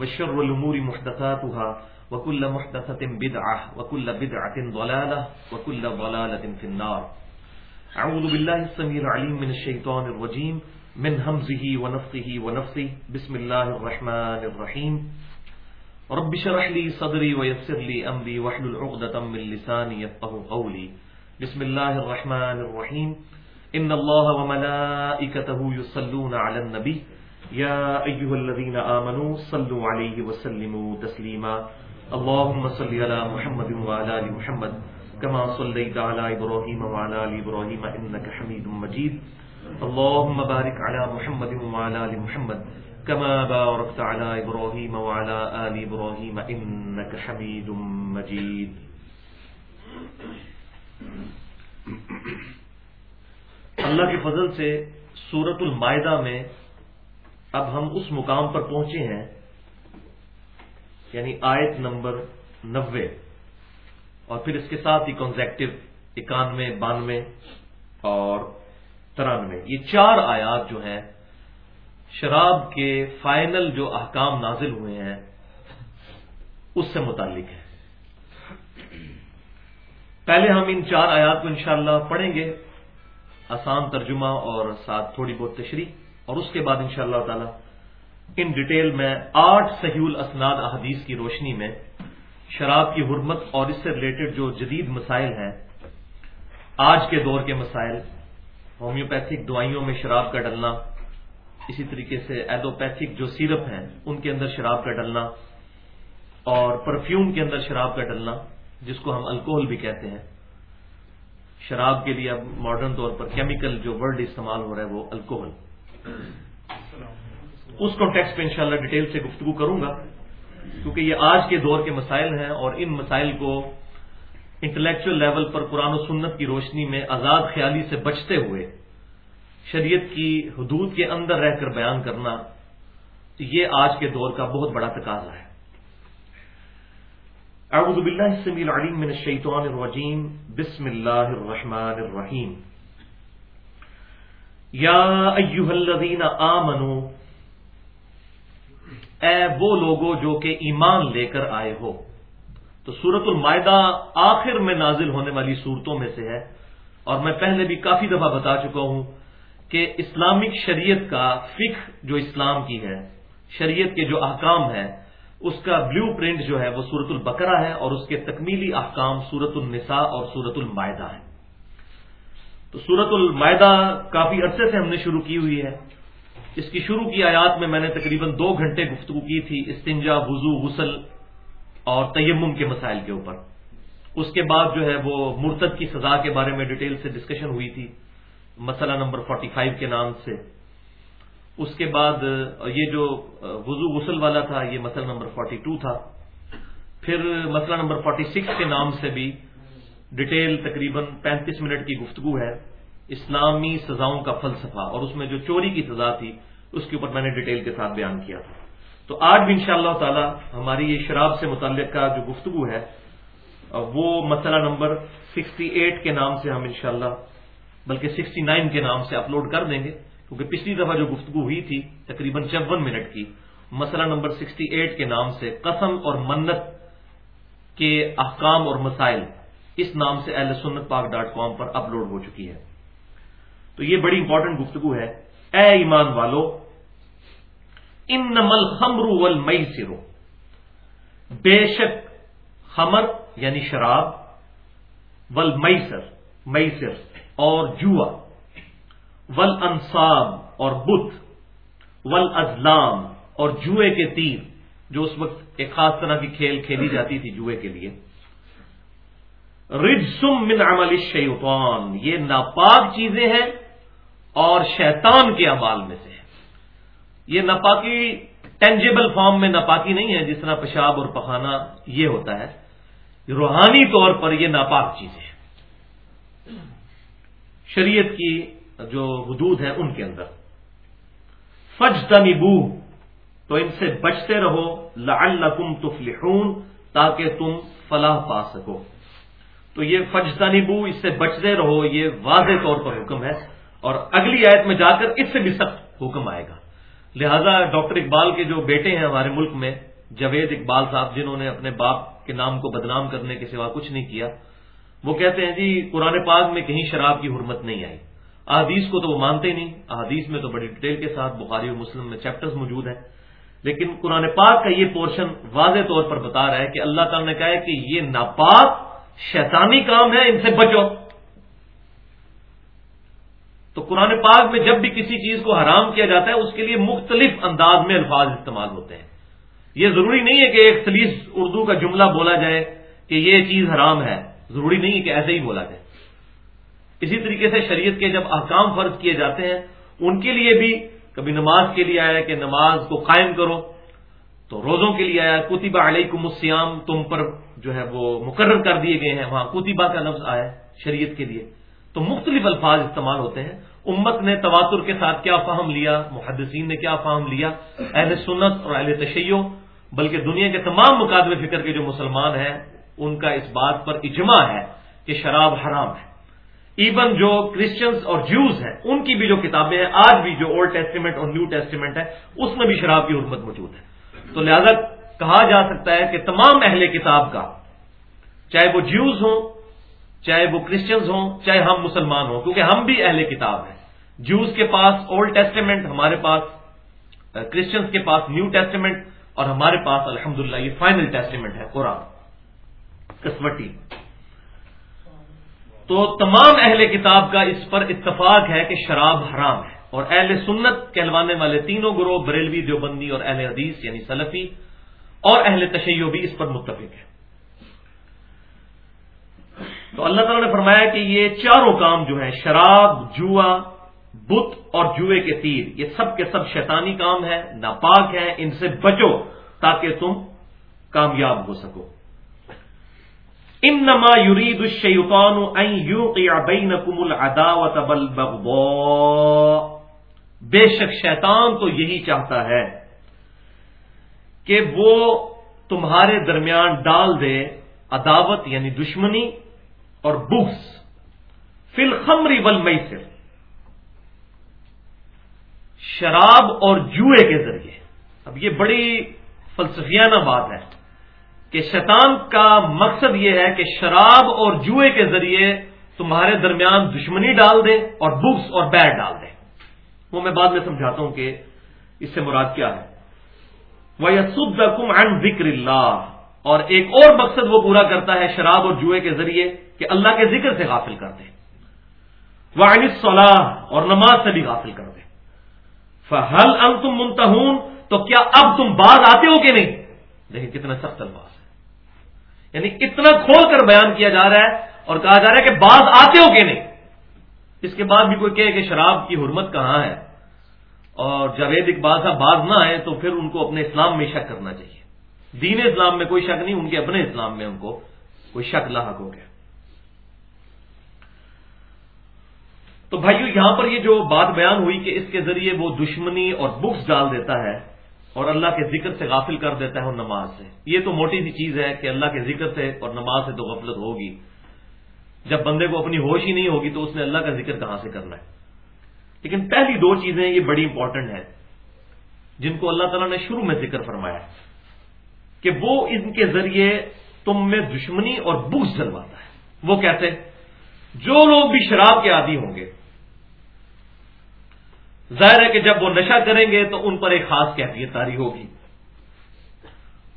وشر الأمور محدثاتها وكل محدثة بدعة وكل بدعة ضلالة وكل ضلالة في النار. أعوذ بالله السميع العليم من الشيطان الرجيم. من همزه ونفخه ونفثه بسم الله الرحمن الرحيم. رب شرح لي صدري ويسر لي أمري واحلل عقدة من لساني يفقه قولي. بسم الله الرحمن الرحيم. إن الله وملائكته يصلون على النبي. يا أيها الذين آمنوا صلوا عليه وسلموا تسليما. اللهم صل على محمد وعلى آل محمد، كما صليت على إبراهيم وعلى آل إبراهيم إنك حميد مجيد. اللهم بارك على محمد وعلى آل محمد، كما باركت على إبراهيم وعلى آل إبراهيم إنك حميد مجيد. اللہ کے فضل سے سورت المائدہ میں اب ہم اس مقام پر پہنچے ہیں یعنی آیت نمبر نوے، اور پھر اس کے ساتھ ہی کنزیکٹو اکانوے، بانوے اور ترانوے۔ یہ چار آیات جو ہیں، شراب کے فائنل جو احکام نازل ہوئے ہیں، اس سے متعلق ہے پہلے ہم ان چار آیات کو انشاءاللہ پڑھیں گے، آسان ترجمہ اور ساتھ تھوڑی بہت تشریح۔ اور اس کے بعد ان شاء اللہ تعالی ان ڈیٹیل میں آٹھ سہیول اسناد احادیث کی روشنی میں شراب کی حرمت اور اس سے ریلیٹڈ جو جدید مسائل ہیں، آج کے دور کے مسائل، ہومیوپیتھک دوائیوں میں شراب کا ڈلنا، اسی طریقے سے ایڈوپیتھک جو سیرپ ہیں، ان کے اندر شراب کا ڈلنا اور پرفیوم کے اندر شراب کا ڈلنا، جس کو ہم الکوہل بھی کہتے ہیں۔ شراب کے لیے اب ماڈرن طور پر کیمیکل جو ورڈ استعمال ہو رہا ہے وہ الکوہل۔ اس کانٹیکس پہ انشاءاللہ ڈیٹیل سے گفتگو کروں گا، کیونکہ یہ آج کے دور کے مسائل ہیں اور ان مسائل کو انٹلیکچل لیول پر قرآن و سنت کی روشنی میں آزاد خیالی سے بچتے ہوئے شریعت کی حدود کے اندر رہ کر بیان کرنا تو یہ آج کے دور کا بہت بڑا تقاضا ہے۔ اعوذ باللہ السمیع العلیم من الشیطان الرجیم، بسم اللہ الرحمن الرحیم۔ یا ایوہ الذین آمنوا اے وہ لوگو جو کہ ایمان لے کر آئے ہو۔ تو سورت المائدہ آخر میں نازل ہونے والی صورتوں میں سے ہے۔ اور میں پہلے بھی کافی دفعہ بتا چکا ہوں کہ اسلامک شریعت کا فکر جو اسلام کی ہے، شریعت کے جو احکام ہیں، اس کا بلیو پرنٹ جو ہے وہ سورت البقرہ ہے اور اس کے تکمیلی احکام سورت النساء اور سورت المائدہ ہے تو سورت المائدہ کافی عرصے سے ہم نے شروع کی ہوئی ہے۔ اس کی شروع کی آیات میں میں نے تقریباً دو گھنٹے گفتگو کی تھی، استنجا، وضو، غسل اور تیمم کے مسائل کے اوپر۔ اس کے بعد جو ہے وہ مرتد کی سزا کے بارے میں ڈیٹیل سے ڈسکشن ہوئی تھی، مسئلہ نمبر 45 کے نام سے۔ اس کے بعد، یہ جو وضو، غسل والا تھا، یہ مسئلہ نمبر 42 تھا۔ پھر مسئلہ نمبر 46 کے نام سے بھی ڈیٹیل تقریباً پینتیس منٹ کی گفتگو ہے اسلامی سزاؤں کا فلسفہ اور اس میں جو چوری کی سزا تھی، اس کے اوپر میں نے ڈیٹیل کے ساتھ بیان کیا تھا۔ تو آج بھی انشاءاللہ اللہ تعالی ہماری یہ شراب سے متعلق کا جو گفتگو ہے، وہ مسئلہ نمبر 68 کے نام سے ہم انشاءاللہ، بلکہ 69 کے نام سے اپلوڈ کر دیں گے، کیونکہ پچھلی دفعہ جو گفتگو ہوئی تھی تقریباً چون منٹ کی، مسئلہ نمبر 68 کے نام سے قسم اور منت کے احکام اور مسائل اس نام سے اہل سنت پاک ڈاٹ کام پر اپلوڈ ہو چکی ہے۔ تو یہ بڑی امپورٹنٹ گفتگو ہے۔ اے ایمان والو ان نمل خمر ول مئی سرو بے شک خمر یعنی شراب ول میسر میسر اور جوا۔ ول انصاب اور بت۔ ول ازلام اور جوئے کے تیر، جو اس وقت ایک خاص طرح کی کھیل کھیلی جاتی تھی جوئے کے لیے۔ رجسم من عمل الشیطان، یہ ناپاک چیزیں ہیں اور شیطان کے اعمال میں سے ہے یہ ناپاکی ٹینجیبل فارم میں ناپاکی نہیں ہے، جس طرح پیشاب اور پخانا یہ ہوتا ہے۔ روحانی طور پر یہ ناپاک چیزیں شریعت کی جو حدود ہیں ان کے اندر۔ فج تنبو تو ان سے بچتے رہو، لعلکم تفلحون، تاکہ تم فلاح پا سکو۔ تو یہ فج تنبو اس سے بچتے رہو، یہ واضح طور پر حکم ہے۔ اور اگلی آیت میں جا کر اس سے بھی سخت حکم آئے گا۔ لہذا ڈاکٹر اقبال کے جو بیٹے ہیں ہمارے ملک میں جوید اقبال صاحب، جنہوں نے اپنے باپ کے نام کو بدنام کرنے کے سوا کچھ نہیں کیا، وہ کہتے ہیں جی قرآن پاک میں کہیں شراب کی حرمت نہیں آئی۔ احادیث کو تو وہ مانتے ہی نہیں، احادیث میں تو بڑی ڈیٹیل کے ساتھ بخاری و مسلم میں چیپٹرز موجود ہیں۔ لیکن قرآن پاک کا یہ پورشن واضح طور پر بتا رہا ہے کہ اللہ تعالیٰ نے کہا ہے کہ یہ ناپاک شیطانی کام ہے، ان سے بچو۔ تو قرآن پاک میں جب بھی کسی چیز کو حرام کیا جاتا ہے، اس کے لیے مختلف انداز میں الفاظ استعمال ہوتے ہیں۔ یہ ضروری نہیں ہے کہ ایک سلیس اردو کا جملہ بولا جائے کہ یہ چیز حرام ہے۔ ضروری نہیں ہے کہ ایسے ہی بولا جائے۔ اسی طریقے سے شریعت کے جب احکام فرض کیے جاتے ہیں، ان کے لیے بھی کبھی نماز کے لیے آیا کہ نماز کو قائم کرو۔ تو روزوں کے لیے آیا کتبہ علیکم السیام تم پر جو ہے وہ مقرر کر دیے گئے ہیں، وہاں کتبہ کا لفظ آیا شریعت کے لیے۔ تو مختلف الفاظ استعمال ہوتے ہیں۔ امت نے تواتر کے ساتھ کیا فہم لیا، محدثین نے کیا فہم لیا، اہل سنت اور اہل تشیع، بلکہ دنیا کے تمام مقابلے فکر کے جو مسلمان ہیں، ان کا اس بات پر اجماع ہے کہ شراب حرام ہے۔ ایون جو کرسچنس اور جوز ہیں، ان کی بھی جو کتابیں ہیں، آج بھی جو اولڈ ٹیسٹیمنٹ اور نیو ٹیسٹیمنٹ ہے اس میں بھی شراب کی حرمت موجود ہے۔ تو لہذا کہا جا سکتا ہے کہ تمام اہل کتاب کا، چاہے وہ جیوز ہوں، چاہے وہ کرسچنز ہوں، چاہے ہم مسلمان ہوں، کیونکہ ہم بھی اہل کتاب ہیں۔ جوز کے پاس اولڈ ٹیسٹیمنٹ ہمارے پاس کرسچنس کے پاس نیو ٹیسٹیمنٹ اور ہمارے پاس الحمد یہ فائنل ٹیسٹیمنٹ ہے، قرآن۔ کسوٹی تو تمام اہل کتاب کا اس پر اتفاق ہے کہ شراب حرام ہے۔ اور اہل سنت کہلوانے والے تینوں گروہ، بریلوی دیوبندی اور اہل حدیث یعنی سلفی اور اہل تشیع بھی اس پر متفق ہے تو اللہ تعالیٰ نے فرمایا کہ یہ چاروں کام جو ہیں، شراب، جوا، بت اور جوئے کے تیر، یہ سب کے سب شیطانی کام ہے ناپاک ہے ان سے بچو تاکہ تم کامیاب ہو سکو۔ ان نما یورید الشیطان ان یوقع بینکم العداوت والبغضاء۔ بے شک شیطان تو یہی چاہتا ہے کہ وہ تمہارے درمیان ڈال دے عداوت یعنی دشمنی اور بغض۔ فی الخمر والمیسر۔ شراب اور جوئے کے ذریعے۔ اب یہ بڑی فلسفیانہ بات ہے کہ شیطان کا مقصد یہ ہے کہ شراب اور جوئے کے ذریعے تمہارے درمیان دشمنی ڈال دے اور بکس اور بیٹ ڈال دے۔ وہ میں بعد میں سمجھاتا ہوں کہ اس سے مراد کیا ہے۔ وہ یسد کم ذکر اللہ اور ایک اور مقصد وہ پورا کرتا ہے شراب اور جوئے کے ذریعے کہ اللہ کے ذکر سے غافل کر دے۔ وہ صلاح اور نماز سے بھی غافل کر دے۔ فہل ان تم تو کیا اب تم باز آتے ہو کہ نہیں؟ لیکن کتنا سخت الفاظ ہے۔ یعنی اتنا کھول کر بیان کیا جا رہا ہے اور کہا جا رہا ہے کہ باز آتے ہو کہ نہیں؟ اس کے بعد بھی کوئی کہے کہ شراب کی حرمت کہاں ہے؟ اور جاوید اقبال صاحب باز نہ آئے تو پھر ان کو اپنے اسلام میں شک کرنا چاہیے۔ دین اسلام میں کوئی شک نہیں، ان کے اپنے اسلام میں ان کو کوئی شک لاحق ہو گیا۔ تو بھائیو، یہاں پر یہ جو بات بیان ہوئی کہ اس کے ذریعے وہ دشمنی اور بکس ڈال دیتا ہے اور اللہ کے ذکر سے غافل کر دیتا ہے اور نماز سے۔ یہ تو موٹی سی چیز ہے کہ اللہ کے ذکر سے اور نماز سے تو غفلت ہوگی۔ جب بندے کو اپنی ہوش ہی نہیں ہوگی تو اس نے اللہ کا ذکر کہاں سے کرنا ہے؟ لیکن پہلی دو چیزیں یہ بڑی امپورٹنٹ ہیں جن کو اللہ تعالیٰ نے شروع میں ذکر فرمایا کہ وہ ان کے ذریعے تم میں دشمنی اور بکس جلواتا ہے۔ وہ کہتے جو لوگ بھی شراب کے عادی ہوں گے، ظاہر ہے کہ جب وہ نشہ کریں گے تو ان پر ایک خاص کیفیت تاری ہوگی۔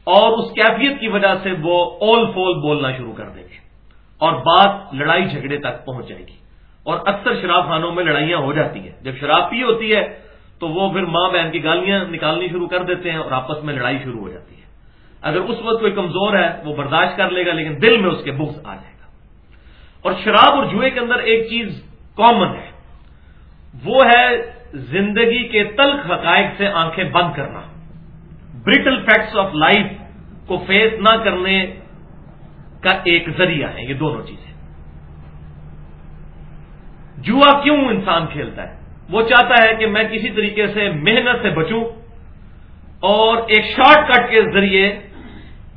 اور اس کیفیت کی وجہ سے وہ اول فول بولنا شروع کر دیں گے اور بات لڑائی جھگڑے تک پہنچ جائے گی۔ اور اکثر شراب خانوں میں لڑائیاں ہو جاتی ہیں۔ جب شراب پی ہوتی ہے، تو وہ پھر ماں بہن کی گالیاں نکالنی شروع کر دیتے ہیں اور آپس میں لڑائی شروع ہو جاتی ہے۔ اگر اس وقت کوئی کمزور ہے، وہ برداشت کر لے گا، لیکن دل میں اس کے بغض آ جائے گا۔ اور شراب اور جوئے کے اندر ایک چیز کامن ہے۔ وہ ہے زندگی کے تلخ حقائق سے آنکھیں بند کرنا۔ برٹل فیکٹس آف لائف کو فیس نہ کرنے کا ایک ذریعہ ہے یہ دونوں چیزیں۔ جوا کیوں انسان کھیلتا ہے؟ وہ چاہتا ہے کہ میں کسی طریقے سے محنت سے بچوں اور ایک شارٹ کٹ کے ذریعے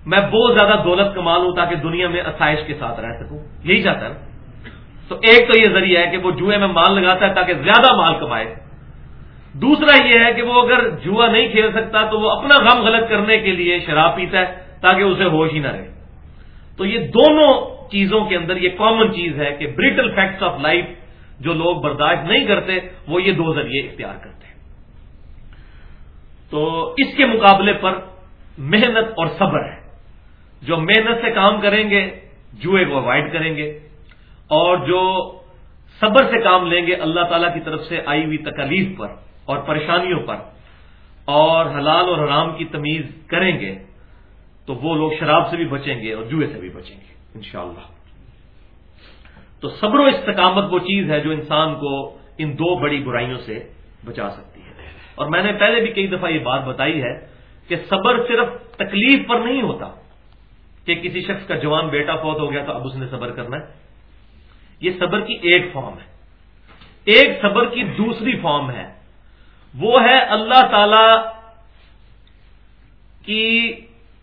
میں بہت زیادہ دولت کما لوں تاکہ دنیا میں آسائش کے ساتھ رہ سکوں۔ یہی چاہتا ہے۔ تو ایک تو یہ ذریعہ ہے کہ وہ جوئے میں مال لگاتا ہے تاکہ زیادہ مال کمائے۔ دوسرا یہ ہے کہ وہ اگر جوا نہیں کھیل سکتا تو وہ اپنا غم غلط کرنے کے لیے شراب پیتا ہے تاکہ اسے ہوش ہی نہ رہے۔ تو یہ دونوں چیزوں کے اندر یہ کامن چیز ہے کہ بریٹل فیکٹس آف لائف جو لوگ برداشت نہیں کرتے، وہ یہ دو ذریعے اختیار کرتے ہیں۔ تو اس کے مقابلے پر محنت اور صبر ہے۔ جو محنت سے کام کریں گے، جوئے کو اوائڈ کریں گے۔ اور جو صبر سے کام لیں گے، اللہ تعالی کی طرف سے آئی ہوئی تکلیف پر اور پریشانیوں پر اور حلال اور حرام کی تمیز کریں گے، تو وہ لوگ شراب سے بھی بچیں گے اور جوئے سے بھی بچیں گے، انشاءاللہ۔ تو صبر و استقامت وہ چیز ہے جو انسان کو ان دو بڑی برائیوں سے بچا سکتی ہے۔ اور میں نے پہلے بھی کئی دفعہ یہ بات بتائی ہے کہ صبر صرف تکلیف پر نہیں ہوتا کہ کسی شخص کا جوان بیٹا فوت ہو گیا تو اب اس نے صبر کرنا ہے۔ یہ صبر کی ایک فارم ہے۔ ایک صبر کی دوسری فارم ہے۔ وہ ہے اللہ تعالی کی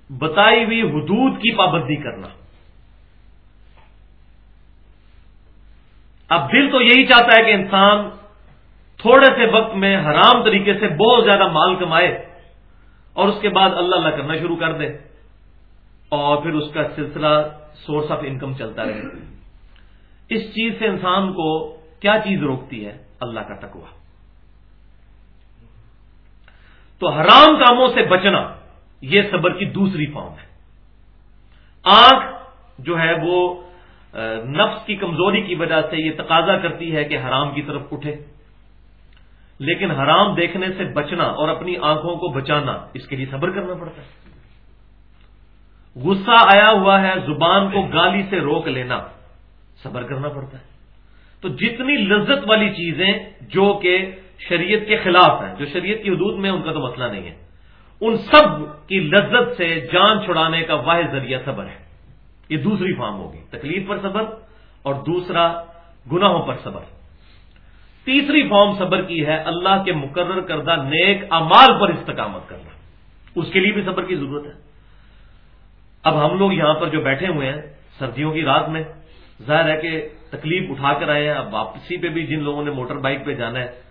بتائی ہوئی حدود کی پابندی کرنا۔ اب دل تو یہی چاہتا ہے کہ انسان تھوڑے سے وقت میں حرام طریقے سے بہت زیادہ مال کمائے اور اس کے بعد اللہ اللہ کرنا شروع کر دے اور پھر اس کا سلسلہ سورس آف انکم چلتا رہے۔ اس چیز سے انسان کو کیا چیز روکتی ہے؟ اللہ کا تکوا تو حرام کاموں سے بچنا یہ صبر کی دوسری فارم ہے۔ آنکھ جو ہے وہ نفس کی کمزوری کی وجہ سے یہ تقاضا کرتی ہے کہ حرام کی طرف اٹھے۔ لیکن حرام دیکھنے سے بچنا اور اپنی آنکھوں کو بچانا، اس کے لیے صبر کرنا پڑتا ہے۔ غصہ آیا ہوا ہے، زبان کو گالی سے روک لینا، صبر کرنا پڑتا ہے۔ تو جتنی لذت والی چیزیں جو کہ شریعت کے خلاف ہیں، جو شریعت کی حدود میں ان کا تو مسئلہ نہیں ہے۔ ان سب کی لذت سے جان چھڑانے کا واحد ذریعہ صبر ہے۔ یہ دوسری فارم ہوگی، تکلیف پر صبر اور دوسرا گناہوں پر صبر۔ تیسری فارم صبر کی ہے اللہ کے مقرر کردہ نیک امال پر استقامت کرنا۔ اس کے لیے بھی صبر کی ضرورت ہے۔ اب ہم لوگ یہاں پر جو بیٹھے ہوئے ہیں، سردیوں کی رات میں، ظاہر ہے کہ تکلیف اٹھا کر آئے ہیں۔ اب واپسی پہ بھی جن لوگوں نے موٹر بائک پہ جانا ہے،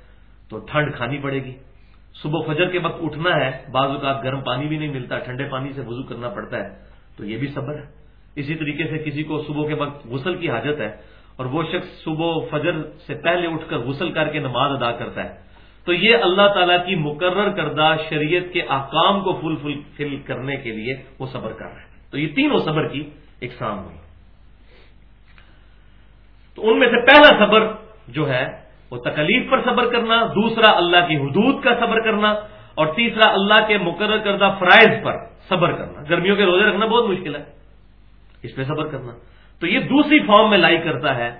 تو ٹھنڈ کھانی پڑے گی۔ صبح فجر کے وقت اٹھنا ہے، بعض اوقات گرم پانی بھی نہیں ملتا، ٹھنڈے پانی سے وضو کرنا پڑتا ہے، تو یہ بھی صبر ہے۔ اسی طریقے سے کسی کو صبح کے وقت غسل کی حاجت ہے اور وہ شخص صبح فجر سے پہلے اٹھ کر غسل کر کے نماز ادا کرتا ہے۔ تو یہ اللہ تعالیٰ کی مقرر کردہ شریعت کے احکام کو فل فل فل کرنے کے لیے وہ صبر کر رہے ہیں تو یہ تینوں صبر کی اقسام ہوئی۔ تو ان میں سے پہلا صبر جو ہے وہ تکلیف پر صبر کرنا، دوسرا اللہ کی حدود کا صبر کرنا اور تیسرا اللہ کے مقرر کردہ فرائض پر صبر کرنا۔ گرمیوں کے روزے رکھنا بہت مشکل ہے۔ اس پہ صبر کرنا۔ تو یہ دوسری فارم میں لائی کرتا ہے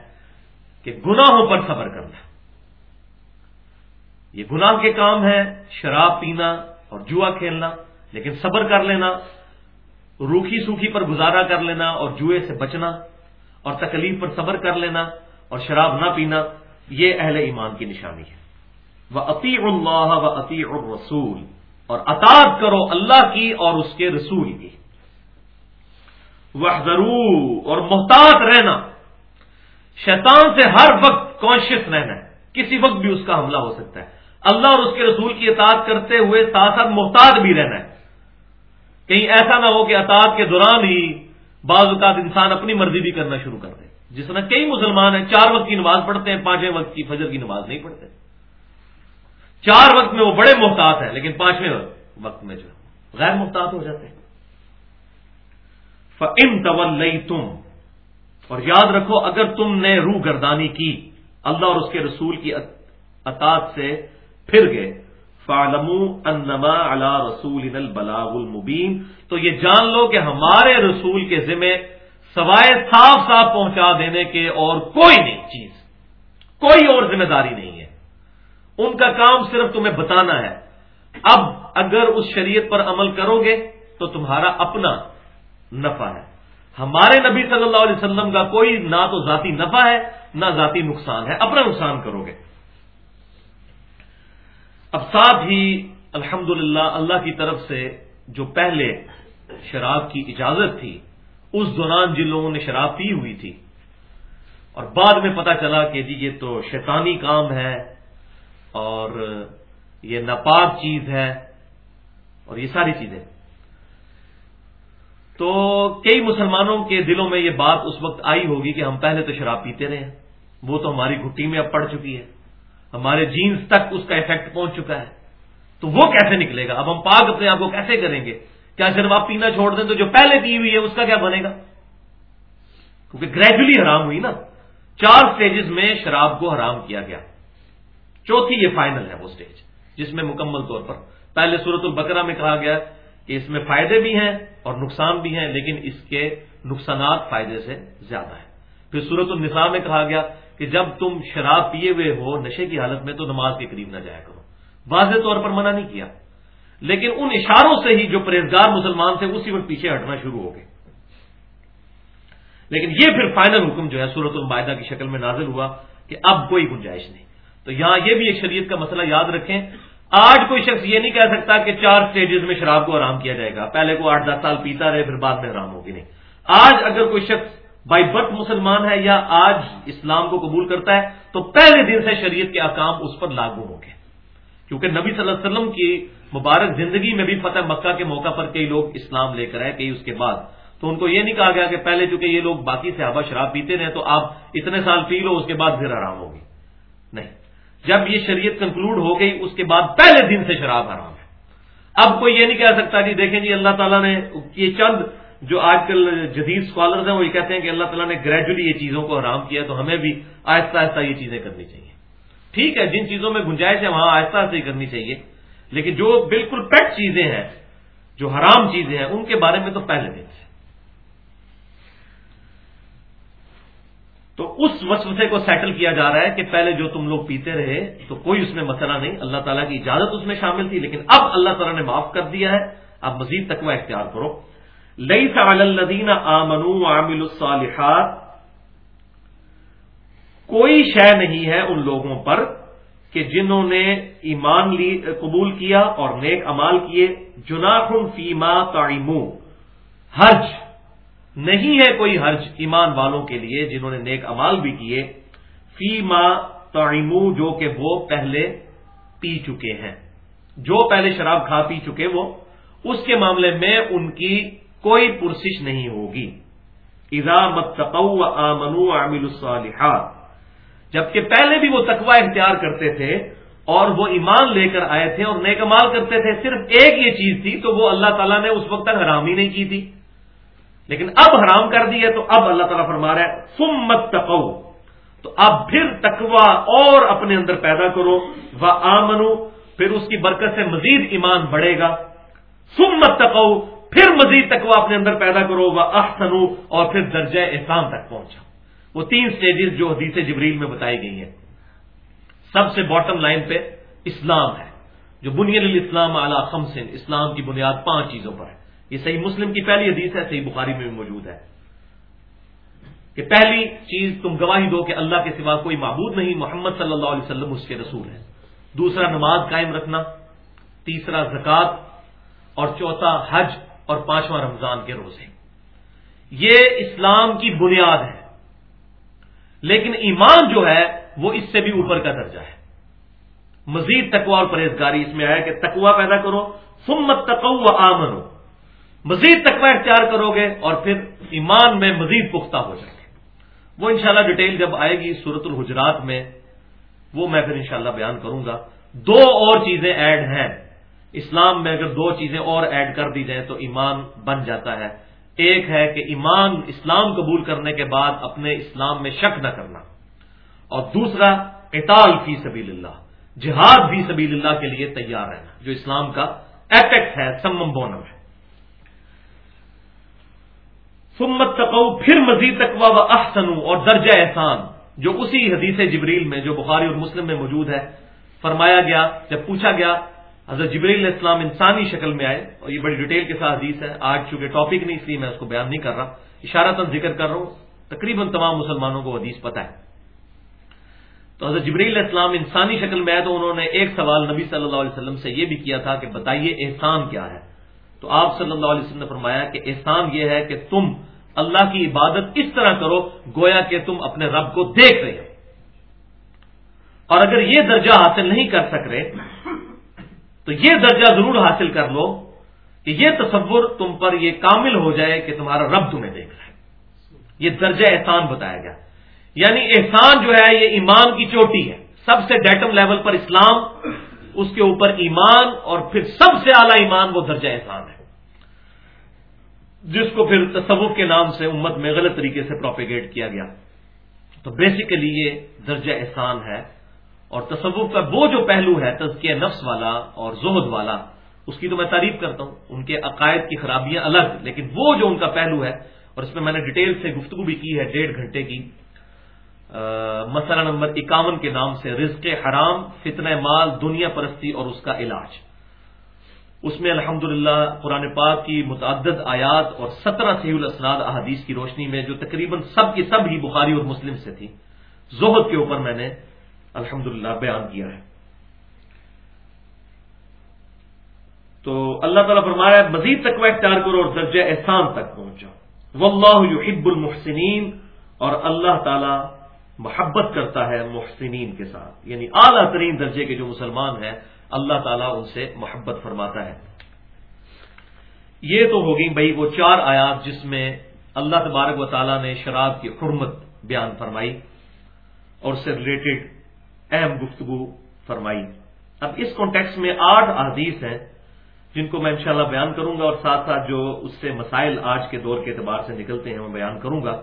کہ گناہوں پر صبر کرنا۔ یہ گناہ کے کام ہے شراب پینا اور جوا کھیلنا، لیکن صبر کر لینا، روکھی سوکھی پر گزارا کر لینا اور جوئے سے بچنا، اور تکلیف پر صبر کر لینا اور شراب نہ پینا، یہ اہل ایمان کی نشانی ہے۔ وہ عطی اللہ و عطی الرسول اور اطاط کرو اللہ کی اور اس کے رسول کی۔ وہ اور محتاط رہنا۔ شیطان سے ہر وقت کانشیس رہنا ہے۔ کسی وقت بھی اس کا حملہ ہو سکتا ہے۔ اللہ اور اس کے رسول کی اطاعت کرتے ہوئے ساتھ ساتھ محتاط بھی رہنا ہے۔ کہیں ایسا نہ ہو کہ اطاعت کے دوران ہی بعض اوقات انسان اپنی مرضی بھی کرنا شروع کر دے۔ جس طرح کئی مسلمان ہیں، چار وقت کی نماز پڑھتے ہیں، پانچویں وقت کی فجر کی نماز نہیں پڑھتے۔ چار وقت میں وہ بڑے محتاط ہیں، لیکن پانچویں وقت میں جو غیر محتاط ہو جاتے ہیں۔ ان طول تم اور یاد رکھو، اگر تم نے روح گردانی کی، اللہ اور اس کے رسول کی اطاعت سے پھر گئے۔ انما علی رسول البلاغ المبین تو یہ جان لو کہ ہمارے رسول کے ذمہ سوائے صاف صاف پہنچا دینے کے اور کوئی نہیں چیز، کوئی اور ذمہ داری نہیں ہے۔ ان کا کام صرف تمہیں بتانا ہے۔ اب اگر اس شریعت پر عمل کرو گے تو تمہارا اپنا نفع ہے۔ ہمارے نبی صلی اللہ علیہ وسلم کا کوئی نہ تو ذاتی نفع ہے، نہ ذاتی نقصان ہے۔ اپنا نقصان کرو گے۔ اب ساتھ ہی الحمد اللہ کی طرف سے جو پہلے شراب کی اجازت تھی، اس دوران جن لوگوں نے شراب پی ہوئی تھی، اور بعد میں پتا چلا کہ جی یہ تو شیطانی کام ہے، اور یہ ناپاک چیز ہے، اور یہ ساری چیزیں۔ تو کئی مسلمانوں کے دلوں میں یہ بات اس وقت آئی ہوگی کہ ہم پہلے تو شراب پیتے رہے ہیں۔ وہ تو ہماری گھٹی میں اب پڑ چکی ہے۔ ہمارے جینس تک اس کا افیکٹ پہنچ چکا ہے۔ تو وہ کیسے نکلے گا؟ اب ہم پاک اپنے آپ کو کیسے کریں گے؟ کیا صرف آپ پینا چھوڑ دیں تو جو پہلے پی ہوئی ہے اس کا کیا بنے گا؟ کیونکہ گریجولی حرام ہوئی نا۔ چار سٹیجز میں شراب کو حرام کیا گیا۔ چوتھی یہ فائنل ہے وہ سٹیج جس میں مکمل طور پر۔ پہلے صورت البقرہ میں کہا گیا کہ اس میں فائدے بھی ہیں اور نقصان بھی ہیں، لیکن اس کے نقصانات فائدے سے زیادہ ہیں۔ پھر صورت النساء میں کہا گیا کہ جب تم شراب پیے ہوئے ہو نشے کی حالت میں تو نماز کے قریب نہ جایا کرو۔ واضح طور پر منع نہیں کیا۔ لیکن ان اشاروں سے ہی جو پرہیزگار مسلمان تھے اسی وقت پیچھے ہٹنا شروع ہو گئے۔ لیکن یہ پھر فائنل حکم جو ہے صورت المائدہ کی شکل میں نازل ہوا کہ اب کوئی گنجائش نہیں۔ تو یہاں یہ بھی ایک شریعت کا مسئلہ یاد رکھیں آج کوئی شخص یہ نہیں کہہ سکتا کہ چار سٹیجز میں شراب کو آرام کیا جائے گا۔ پہلے کو آٹھ دس سال پیتا رہے، پھر بعد میں حرام ہوگی نہیں۔ آج اگر کوئی شخص بائی برتھ مسلمان ہے یا آج اسلام کو قبول کرتا ہے، تو پہلے دن سے شریعت کے احکام اس پر لاگو ہوں گے۔ کیونکہ نبی صلی اللہ علیہ وسلم کی مبارک زندگی میں بھی فتح مکہ کے موقع پر کئی لوگ اسلام لے کر آئے، کئی اس کے بعد۔ تو ان کو یہ نہیں کہا گیا کہ پہلے چونکہ یہ لوگ باقی صحابہ شراب پیتے رہے، تو آپ اتنے سال پی لو، اس کے بعد پھر آرام ہوگی۔ نہیں۔ جب یہ شریعت کنکلوڈ ہو گئی، اس کے بعد پہلے دن سے شراب حرام ہے۔ اب کوئی یہ نہیں کہہ سکتا جی دیکھیں جی اللہ تعالیٰ نے یہ چند جو آج کل جدید اسکالرز ہیں، وہ یہ کہتے ہیں کہ اللہ تعالیٰ نے گریجولی یہ چیزوں کو حرام کیا، تو ہمیں بھی آہستہ آہستہ یہ چیزیں کرنی چاہیے۔ ٹھیک ہے، جن چیزوں میں گنجائش ہے، وہاں آہستہ آہستہ ہی کرنی چاہیے۔ لیکن جو بالکل پیٹ چیزیں ہیں، جو حرام چیزیں ہیں، ان کے بارے میں تو پہلے دن سے۔ تو اس وسوسے کو سیٹل کیا جا رہا ہے کہ پہلے جو تم لوگ پیتے رہے، تو کوئی اس میں مسئلہ نہیں۔ اللہ تعالیٰ کی اجازت اس میں شامل تھی، لیکن اب اللہ تعالیٰ نے معاف کر دیا ہے۔ اب مزید تقوی اختیار کرو۔ لئی سالدین آمنو عامل الصالحات۔ کوئی شے نہیں ہے ان لوگوں پر کہ جنہوں نے ایمان لی، قبول کیا اور نیک امال کیے۔ جناح فیما تعیمو حج۔ نہیں ہے کوئی حرج ایمان والوں کے لیے جنہوں نے نیک امال بھی کیے فی ما تعیمو جو کہ وہ پہلے پی چکے ہیں۔ جو پہلے شراب کھا پی چکے وہ، اس کے معاملے میں ان کی کوئی پرسش نہیں ہوگی۔ اذا متقو آمنو عامل الصالحات۔ جبکہ پہلے بھی وہ تقوی اختیار کرتے تھے اور وہ ایمان لے کر آئے تھے اور نیک مال کرتے تھے، صرف ایک یہ چیز تھی تو وہ اللہ تعالیٰ نے اس وقت تک حرام ہی نہیں کی تھی۔ لیکن اب حرام کر دی ہے تو اب اللہ تعالیٰ فرما رہا ہے سم مت تو اب پھر تقوا اور اپنے اندر پیدا کرو۔ وہ آمنو، پھر اس کی برکت سے مزید ایمان بڑھے گا۔ سم مت پھر مزید تقوا اپنے اندر پیدا کرو۔ وہ احسنو، اور پھر درجہ احسان تک پہنچا۔ وہ تین سٹیجز جو حدیث جبریل میں بتائی گئی ہیں۔ سب سے باٹم لائن پہ اسلام ہے۔ جو بنیاد الاسلام اعلی خمسن، اسلام کی بنیاد پانچ چیزوں پر ہے۔ یہ صحیح مسلم کی پہلی حدیث ہے، صحیح بخاری میں بھی موجود ہے۔ کہ پہلی چیز تم گواہی دو کہ اللہ کے سوا کوئی معبود نہیں، محمد صلی اللہ علیہ وسلم اس کے رسول ہے دوسرا، نماز قائم رکھنا۔ تیسرا، زکوٰۃ۔ اور چوتھا، حج۔ اور پانچواں، رمضان کے روزے۔ یہ اسلام کی بنیاد ہے۔ لیکن ایمان جو ہے، وہ اس سے بھی اوپر کا درجہ ہے۔ مزید تقوا اور پرہیزگاری اس میں آیا کہ تقوا پیدا کرو سمت تقو و آمنو مزید تقوا اختیار کرو گے اور پھر ایمان میں مزید پختہ ہو جائے گے۔ وہ انشاءاللہ ڈیٹیل جب آئے گی صورت الحجرات میں، وہ میں پھر انشاءاللہ بیان کروں گا۔ دو اور چیزیں ایڈ ہیں۔ اسلام میں اگر دو چیزیں اور ایڈ کر دی جائیں تو ایمان بن جاتا ہے۔ ایک ہے کہ ایمان اسلام قبول کرنے کے بعد اپنے اسلام میں شک نہ کرنا۔ اور دوسرا، اطال فی سبیل اللہ جہاد فی سبیل اللہ کے لیے تیار رہنا، جو اسلام کا ایپیکٹ ہے سمم بونم ہے۔ سمت تقو پھر مزید تقوا و احسن اور درجہ احسان، جو اسی حدیث جبریل میں، جو بخاری اور مسلم میں موجود ہے، فرمایا گیا، جب پوچھا گیا، حضرت جبریل علیہ السلام انسانی شکل میں آئے، اور یہ بڑی ڈیٹیل کے ساتھ حدیث ہے، آج چونکہ ٹاپک نہیں، اس لیے میں اس کو بیان نہیں کر رہا اشارہ ذکر کر رہا ہوں، تقریباً تمام مسلمانوں کو حدیث پتہ ہے۔ تو حضرت جبریل علیہ السلام انسانی شکل میں آئے، تو انہوں نے ایک سوال نبی صلی اللہ علیہ وسلم سے یہ بھی کیا تھا کہ بتائیے احسان کیا ہے۔ تو آپ صلی اللہ علیہ وسلم نے فرمایا کہ احسان یہ ہے کہ تم اللہ کی عبادت اس طرح کرو گویا کہ تم اپنے رب کو دیکھ رہے ہو۔ اور اگر یہ درجہ حاصل نہیں کر سک رہے تو یہ درجہ ضرور حاصل کر لو کہ یہ تصور تم پر یہ کامل ہو جائے کہ تمہارا رب تمہیں دیکھ رہا ہے۔ یہ درجہ احسان بتایا گیا۔ یعنی احسان جو ہے، یہ ایمان کی چوٹی ہے۔ سب سے ڈیٹم لیول پر اسلام، اس کے اوپر ایمان اور پھر سب سے اعلی ایمان وہ درجہ احسان ہے۔ جس کو پھر تصوف کے نام سے امت میں غلط طریقے سے پروپیگیٹ کیا گیا۔ تو بیسیکلی یہ درجہ احسان ہے اور تصوف کا وہ جو پہلو ہے، تزکیہ نفس والا اور زہد والا، اس کی تو میں تعریف کرتا ہوں۔ ان کے عقائد کی خرابیاں الگ، لیکن وہ جو ان کا پہلو ہے، اور اس میں میں نے ڈیٹیل سے گفتگو بھی کی ہے ڈیڑھ گھنٹے کی۔ مسئلہ نمبر اکاون کے نام سے رزق حرام، فتنہ مال، دنیا پرستی اور اس کا علاج۔ اس میں الحمد قرآن پاک کی متعدد آیات اور سترہ صحیح الاسناد احادیث کی روشنی میں جو تقریباً سب کی سب ہی بخاری اور مسلم سے تھی، زہد کے اوپر میں نے الحمد بیان کیا ہے۔ تو اللہ تعالیٰ فرمایا، مزید تک اختیار کرو اور درجہ احسان تک پہنچا واللہ یحب المحسنین، اور اللہ تعالیٰ محبت کرتا ہے محسنین کے ساتھ۔ یعنی اعلیٰ ترین درجے کے جو مسلمان ہیں اللہ تعالیٰ ان سے محبت فرماتا ہے۔ یہ تو ہوگی بھائی وہ چار آیات جس میں اللہ تبارک و تعالیٰ نے شراب کی حرمت بیان فرمائی اور اس سے ریلیٹڈ اہم گفتگو فرمائی۔ اب اس کانٹیکس میں آٹھ احادیث ہیں جن کو میں انشاءاللہ بیان کروں گا اور ساتھ ساتھ جو اس سے مسائل آج کے دور کے اعتبار سے نکلتے ہیں میں بیان کروں گا۔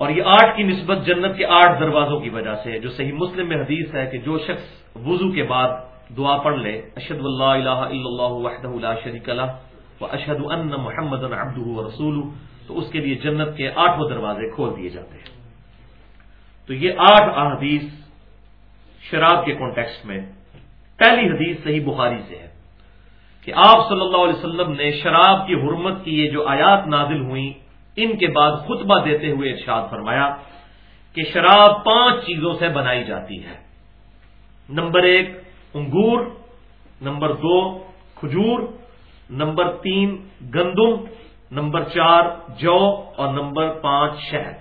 اور یہ آٹھ کی نسبت جنت کے آٹھ دروازوں کی وجہ سے جو صحیح مسلم میں حدیث ہے کہ جو شخص وضو کے بعد دعا پڑھ لے اشد اللہ الہ الا اللہ وحدہ لا شریک اللہ و اشد ان محمد عبدہ و رسول تو اس کے لیے جنت کے آٹھوں دروازے کھول دیے جاتے ہیں۔ تو یہ آٹھ احادیث شراب کے کانٹیکسٹ میں پہلی حدیث صحیح بخاری سے ہے کہ آپ صلی اللہ علیہ وسلم نے شراب کی حرمت کی یہ جو آیات نازل ہوئیں ان کے بعد خطبہ دیتے ہوئے ارشاد فرمایا کہ شراب پانچ چیزوں سے بنائی جاتی ہے۔ نمبر ایک، انگور، نمبر دو، کھجور، نمبر تین، گندم، نمبر چار، جو، اور نمبر پانچ، شہد۔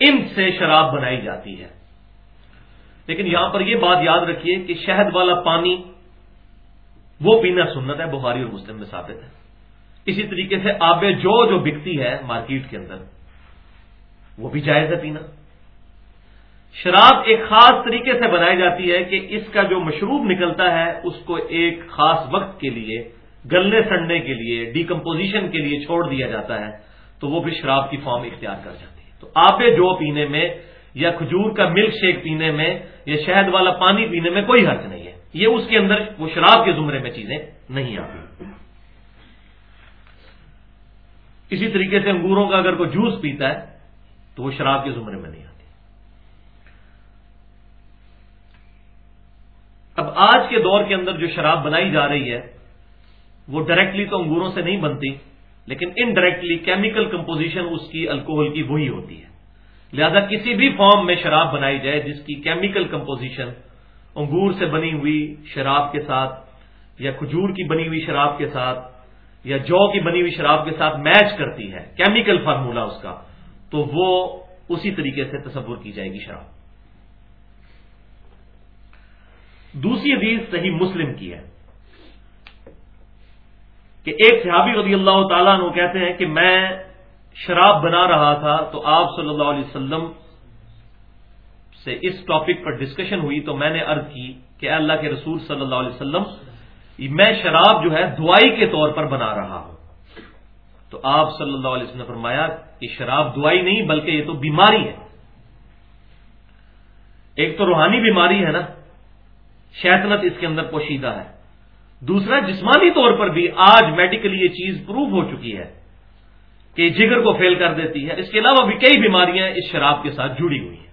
ان سے شراب بنائی جاتی ہے۔ لیکن یہاں پر یہ بات یاد رکھیے کہ شہد والا پانی وہ پینا سنت ہے، بخاری اور مسلم میں ثابت ہے۔ اسی طریقے سے آب جو جو بکتی ہے مارکیٹ کے اندر، وہ بھی جائز ہے پینا۔ شراب ایک خاص طریقے سے بنائی جاتی ہے کہ اس کا جو مشروب نکلتا ہے، اس کو ایک خاص وقت کے لیے، گلنے سڑنے کے لیے ڈیکمپوزیشن کے لیے چھوڑ دیا جاتا ہے، تو وہ بھی شراب کی فارم اختیار کر جاتی ہے۔ تو آپ جو پینے میں یا کھجور کا ملک شیک پینے میں یا شہد والا پانی پینے میں کوئی حرج نہیں ہے۔ یہ اس کے اندر، وہ شراب کے زمرے میں چیزیں نہیں آتی۔ اسی طریقے سے انگوروں کا اگر کوئی جوس پیتا ہے، تو وہ شراب کے زمرے میں نہیں آتی۔ اب آج کے دور کے اندر جو شراب بنائی جا رہی ہے، وہ ڈائریکٹلی تو انگوروں سے نہیں بنتی، لیکن انڈائریکٹلی کیمیکل کمپوزیشن اس کی الکوہل کی وہی ہوتی ہے۔ لہذا کسی بھی فارم میں شراب بنائی جائے جس کی کیمیکل کمپوزیشن انگور سے بنی ہوئی شراب کے ساتھ یا کھجور کی بنی ہوئی شراب کے ساتھ یا جو کی بنی ہوئی شراب کے ساتھ میچ کرتی ہے، کیمیکل فارمولا اس کا، تو وہ اسی طریقے سے تصور کی جائے گی شراب۔ دوسری حدیث صحیح مسلم کی ہے کہ ایک صحابی رضی اللہ تعالیٰ عنہ کہتے ہیں کہ میں شراب بنا رہا تھا تو آپ صلی اللہ علیہ وسلم سے اس ٹاپک پر ڈسکشن ہوئی تو میں نے ارد کی کہ اللہ کے رسول صلی اللہ علیہ وسلم میں شراب جو ہے دعائی کے طور پر بنا رہا ہوں۔ تو آپ صلی اللہ علیہ وسلم نے فرمایا کہ شراب دعائی نہیں بلکہ یہ تو بیماری ہے۔ ایک تو روحانی بیماری ہے نا، شیطنت اس کے اندر پوشیدہ ہے۔ دوسرا، جسمانی طور پر بھی آج میڈیکلی یہ چیز پروو ہو چکی ہے کہ جگر کو فیل کر دیتی ہے۔ اس کے علاوہ بھی کئی بیماریاں اس شراب کے ساتھ جڑی ہوئی ہیں۔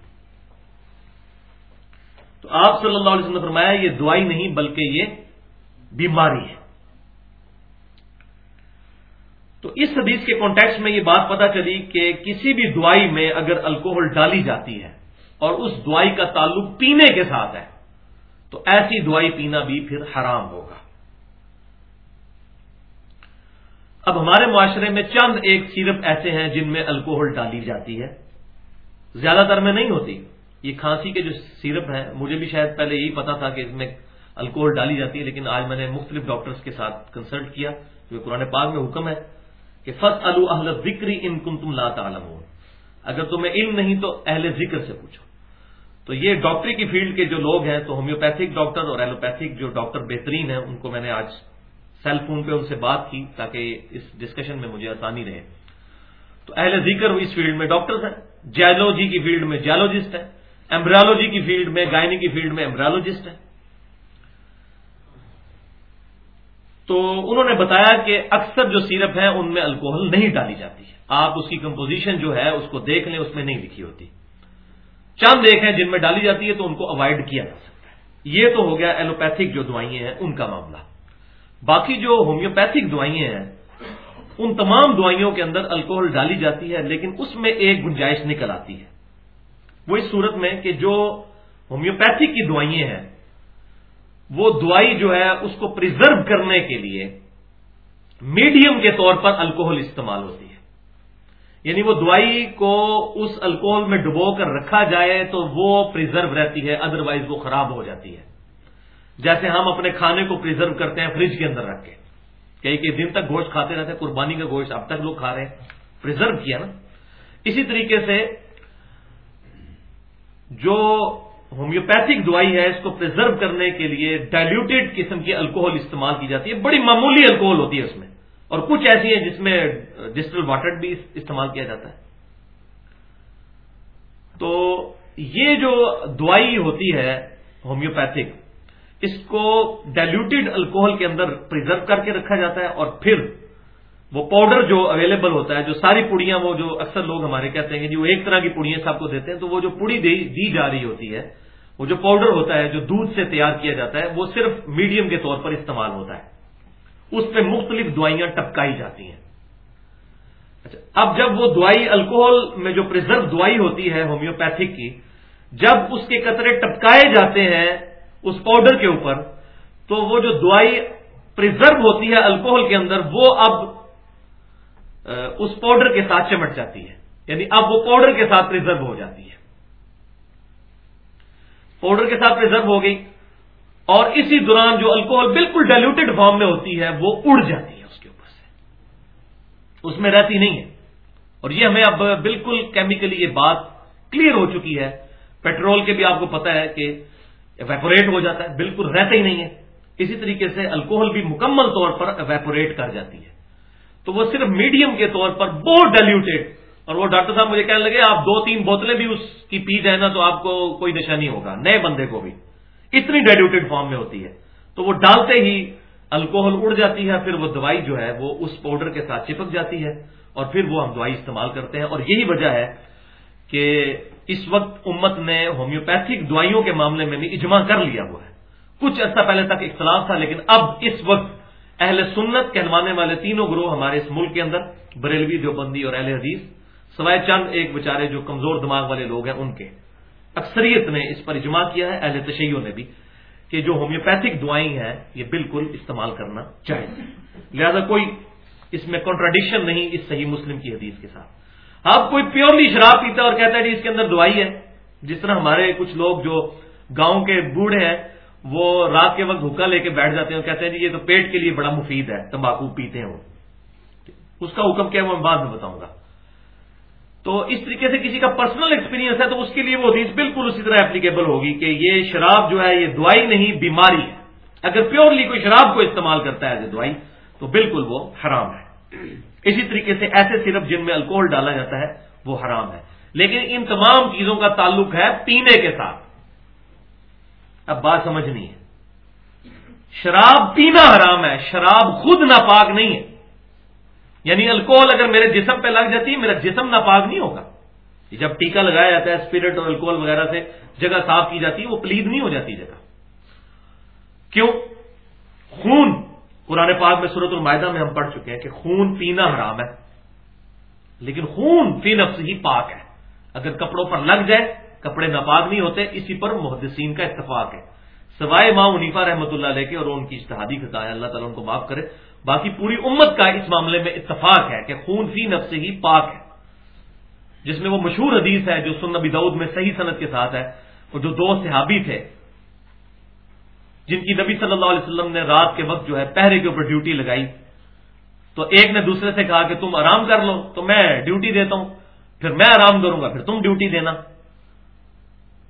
تو آپ صلی اللہ علیہ وسلم نے فرمایا یہ دوائی نہیں بلکہ یہ بیماری ہے۔ تو اس حدیث کے کانٹیکس میں یہ بات پتا چلی کہ کسی بھی دوائی میں اگر الکوہل ڈالی جاتی ہے اور اس دوائی کا تعلق پینے کے ساتھ ہے، تو ایسی دوائی پینا بھی پھر حرام ہوگا۔ اب ہمارے معاشرے میں چند ایک سیرپ ایسے ہیں جن میں الکوہل ڈالی جاتی ہے۔ زیادہ تر میں نہیں ہوتی۔ یہ کھانسی کے جو سیرپ ہیں، مجھے بھی شاید پہلے یہی پتا تھا کہ اس میں الکوہل ڈالی جاتی ہے، لیکن آج میں نے مختلف ڈاکٹرز کے ساتھ کنسلٹ کیا، جو قرآن پاک میں حکم ہے کہ فص اہل ذکری ان کن تم لا تعلم ہو اگر تمہیں علم نہیں تو اہل ذکر سے پوچھو۔ تو یہ ڈاکٹری کی فیلڈ کے جو لوگ ہیں، تو ہومیوپیتھک ڈاکٹر اور ایلوپیتھک جو ڈاکٹر بہترین ہیں، ان کو میں نے آج سیل فون پہ ان سے بات کی تاکہ اس ڈسکشن میں مجھے آسانی رہے۔ تو اہل ذکر اس فیلڈ میں ڈاکٹرز ہیں، جیولوجی کی فیلڈ میں جیولوجسٹ ہیں ایمبرالوجی کی فیلڈ میں، گائنی کی فیلڈ میں ایمبرالوجسٹ ہیں۔ تو انہوں نے بتایا کہ اکثر جو سیرپ ہے ان میں الکوہل نہیں ڈالی جاتی ہے۔ آپ اس کی کمپوزیشن جو ہے اس کو دیکھ لیں، اس میں نہیں لکھی ہوتی۔ چند ایک ہیں، جن میں ڈالی جاتی ہے تو ان کو اوائڈ کیا جا سکتا ہے۔ یہ تو ہو گیا ایلوپیتھک جو دوائیں ہیں، ان کا معاملہ۔ باقی جو ہومیوپیتھک دوائیں ہیں، ان تمام دوائیوں کے اندر الکوہل ڈالی جاتی ہے، لیکن اس میں ایک گنجائش نکل آتی ہے۔ وہ اس صورت میں کہ جو ہومیوپیتھک کی دوائیں ہیں وہ دوائی جو ہے اس کو پرزرو کرنے کے لیے میڈیم کے طور پر الکوہل استعمال ہوتی ہے۔ یعنی وہ دوائی کو اس الکوہل میں ڈبو کر رکھا جائے تو وہ پرزرو رہتی ہے ادروائز وہ خراب ہو جاتی ہے۔ جیسے ہم اپنے کھانے کو پرزرو کرتے ہیں فریج کے اندر رکھ کے۔ کئی کئی دن تک گوشت کھاتے رہتے ہیں، قربانی کا گوشت اب تک لوگ کھا رہے ہیں۔ پرزرو کیا نا۔ اسی طریقے سے جو ہومیوپیتھک دوائی ہے، اس کو پرزرو کرنے کے لیے ڈائلوٹیڈ قسم کی الکوہل استعمال کی جاتی ہے۔ بڑی معمولی الکوہل ہوتی ہے اس میں۔ اور کچھ ایسی ہیں جس میں ڈسٹل واٹر بھی استعمال کیا جاتا ہے۔ تو یہ جو دوائی ہوتی ہے ہومیوپیتھک، اس کو ڈائلوٹیڈ الکوہل کے اندر پرزرو کر کے رکھا جاتا ہے اور پھر وہ پاؤڈر جو اویلیبل ہوتا ہے، جو ساری پڑیاں وہ جو اکثر لوگ ہمارے کہتے ہیں کہ جی جو ایک طرح کی پڑیاں سب کو دیتے ہیں، تو وہ جو پڑی دی جا رہی ہوتی ہے، وہ جو پاؤڈر ہوتا ہے، جو دودھ سے تیار کیا جاتا ہے، وہ صرف میڈیم کے طور پر استعمال ہوتا ہے۔ اس پہ مختلف دوائیاں ٹپکائی جاتی ہیں۔ اچھا اب جب وہ دوائی الکوہل میں جو پرزرو دوائی ہوتی ہے ہومیوپیتھک کی، جب اس کے قطرے ٹپکائے جاتے ہیں اس پاؤڈر کے اوپر، تو وہ جو دوائی پرزرو ہوتی ہے الکوہل کے اندر، وہ اب اس پاؤڈر کے ساتھ چمٹ جاتی ہے۔ یعنی اب وہ پاؤڈر کے ساتھ پرزرو ہو جاتی ہے۔ پاؤڈر کے ساتھ پرزرو ہو گئی اور اسی دوران جو الکوہل بالکل ڈائلوٹیڈ فارم میں ہوتی ہے، وہ اڑ جاتی ہے اس کے اوپر سے۔ اس میں رہتی نہیں ہے۔ اور یہ ہمیں اب بالکل کیمیکلی یہ بات کلیئر ہو چکی ہے۔ پیٹرول کے بھی آپ کو پتا ہے کہ ویپوریٹ ہو جاتا ہے، بالکل رہتا ہی نہیں ہے۔ اسی طریقے سے الکوہل بھی مکمل طور پر ویپوریٹ کر جاتی ہے۔ تو وہ صرف میڈیم کے طور پر بہت ڈیلیوٹیڈ اور وہ ڈاکٹر صاحب مجھے کہنے لگے، آپ دو تین بوتلیں بھی اس کی پی جائیں نا تو آپ کو کوئی نشہ نہیں ہوگا. نئے بندے کو بھی. اتنی ڈائلوٹیڈ فارم میں ہوتی ہے. تو وہ ڈالتے ہی الکوہل اڑ جاتی ہے، پھر وہ دوائی جو ہے وہ اس پاؤڈر کے ساتھ چپک جاتی ہے اور پھر وہ ہم دوائی استعمال کرتے ہیں اور یہی وجہ ہے کہ اس وقت امت نے ہومیوپیتھک دوائیوں کے معاملے میں بھی اجماع کر لیا ہوا ہے. کچھ عرصہ پہلے تک اختلاف تھا لیکن اب اس وقت اہل سنت کہلوانے والے تینوں گروہ ہمارے اس ملک کے اندر، بریلوی دیوبندی اور اہل حدیث، سوائے چند ایک بچارے جو کمزور دماغ والے لوگ ہیں ان کے۔ اکثریت نے اس پر اجماع کیا ہے، اہل تشیعوں نے بھی، کہ جو ہومیوپیتھک دوائیں ہیں، یہ بالکل استعمال کرنا چاہیے۔ لہذا کوئی اس میں کانٹراڈکشن نہیں اس صحیح مسلم کی حدیث کے ساتھ۔ آپ کوئی پیورلی شراب پیتا اور کہتا ہے جی اس کے اندر دوائی ہے، جس طرح ہمارے کچھ لوگ جو گاؤں کے بوڑھے ہیں وہ رات کے وقت حکا لے کے بیٹھ جاتے ہیں کہتے ہیں جی یہ تو پیٹ کے لیے بڑا مفید ہے، تمباکو پیتے ہیں وہ۔ اس کا حکم کیا وہ میں بعد میں بتاؤں گا۔ تو اس طریقے سے کسی کا پرسنل ایکسپیرینس ہے تو اس کے لیے وہ حدیث بالکل اسی طرح اپلیکیبل ہوگی کہ یہ شراب جو ہے، یہ دوائی نہیں، بیماری ہے۔ اگر پیورلی کوئی شراب کو استعمال کرتا ہے دوائی، تو بالکل وہ حرام ہے۔ اسی طریقے سے ایسے صرف جن میں الکوہل ڈالا جاتا ہے، وہ حرام ہے۔ لیکن ان تمام چیزوں کا تعلق ہے پینے کے ساتھ۔ اب بات سمجھنی ہے۔ شراب پینا حرام ہے، شراب خود ناپاک نہیں ہے۔ یعنی الکوہل اگر میرے جسم پہ لگ جاتی ہے میرا جسم ناپاک نہیں ہوگا۔ جب ٹیکا لگایا جاتا ہے، اسپرٹ اور الکوہل وغیرہ سے جگہ صاف کی جاتی ہے وہ پلید نہیں ہو جاتی جگہ۔ کیوں؟ خون، قرآن پاک میں صورت المائدہ میں ہم پڑھ چکے ہیں کہ خون پینا حرام ہے۔ لیکن خون فی نفس ہی پاک ہے۔ اگر کپڑوں پر لگ جائے کپڑے ناپاک نہیں ہوتے، اسی پر محدثین کا اتفاق ہے۔ سوائے ماں منیفا رحمۃ اللہ علیہ کے اور ان کی اشتہادی خطا ہے اللہ تعالیٰ ان کو معاف کرے۔ باقی پوری امت کا اس معاملے میں اتفاق ہے کہ خون فی نفس ہی پاک ہے۔ جس میں وہ مشہور حدیث ہے جو سن نبی دعود میں صحیح صنعت کے ساتھ ہے وہ جو دو صحابی تھے، جن کی نبی صلی اللہ علیہ وسلم نے رات کے وقت جو ہے پہرے کے اوپر ڈیوٹی لگائی۔ تو ایک نے دوسرے سے کہا کہ تم آرام کر لو، تو میں ڈیوٹی دیتا ہوں، پھر میں آرام کروں گا، پھر تم ڈیوٹی دینا۔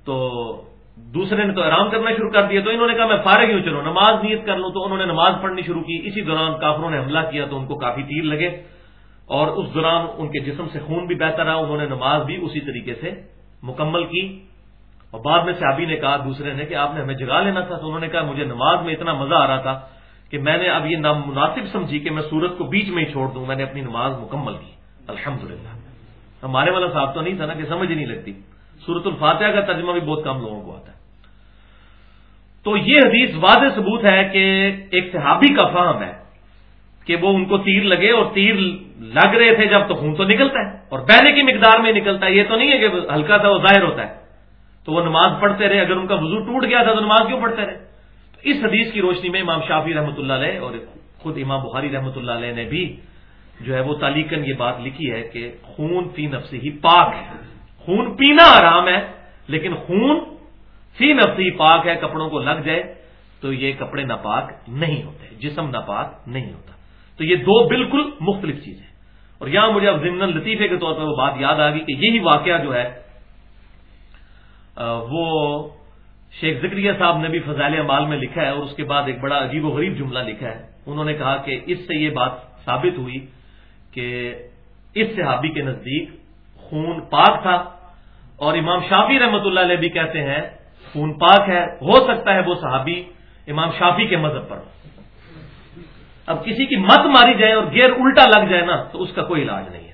تو دوسرے نے تو آرام کرنا شروع کر دیا تو انہوں نے کہا میں فارغ ہوں، چلو، نماز نیت کر لوں، تو انہوں نے نماز پڑھنی شروع کی۔ اسی دوران کافروں نے حملہ کیا تو ان کو کافی تیر لگے۔ اور اس دوران ان کے جسم سے خون بھی بہتر رہا، انہوں نے نماز بھی اسی طریقے سے مکمل کی۔ اور بعد میں صحابی نے کہا دوسرے نے کہ آپ نے ہمیں جگا لینا تھا، تو انہوں نے کہا مجھے نماز میں اتنا مزہ آ رہا تھا کہ میں نے اب یہ نامناسب سمجھی کہ میں سورت کو بیچ میں ہی چھوڑ دوں، میں نے اپنی نماز مکمل کی۔ الحمد ہمارے والا صاحب تو نہیں تھا نا کہ سمجھ نہیں لگتی۔ سورت الفاتحہ کا ترجمہ بھی بہت کم لوگوں کو آتا ہے۔ تو یہ حدیث واضح ثبوت ہے کہ ایک صحابی کا فہم ہے کہ وہ ان کو تیر لگے اور تیر لگ رہے تھے جب تو خون تو نکلتا ہے اور بہنے کی مقدار میں نکلتا ہے۔ یہ تو نہیں ہے کہ ہلکا تھا وہ ظاہر ہوتا ہے۔ تو وہ نماز پڑھتے رہے۔ اگر ان کا وضو ٹوٹ گیا تھا تو نماز کیوں پڑھتے رہے؟ تو اس حدیث کی روشنی میں امام شافی رحمۃ اللہ علیہ اور خود امام بخاری رحمۃ اللہ علیہ نے بھی جو ہے وہ تالیکن یہ بات لکھی ہے کہ خون فی نفس ہی پاک ہے۔ خون پینا آرام ہے، لیکن خون فی نفس ہی پاک ہے، کپڑوں کو لگ جائے تو یہ کپڑے ناپاک نہیں ہوتے، جسم ناپاک نہیں ہوتا۔ تو یہ دو بالکل مختلف چیزیں۔ اور یہاں مجھے اب ضمن لطیفے کے طور پر وہ بات یاد آ گئی کہ یہی واقعہ جو ہے وہ شیخ ذکریہ صاحب نے بھی فضائل امال میں لکھا ہے اور اس کے بعد ایک بڑا عجیب و غریب جملہ لکھا ہے۔ انہوں نے کہا کہ اس سے یہ بات ثابت ہوئی کہ اس صحابی کے نزدیک خون پاک تھا۔ اور امام شافی رحمت اللہ علیہ بھی کہتے ہیں، خون پاک ہے، ہو سکتا ہے وہ صحابی امام شافی کے مذہب پر۔ اب کسی کی مت ماری جائے اور گیر الٹا لگ جائے نا، تو اس کا کوئی علاج نہیں ہے۔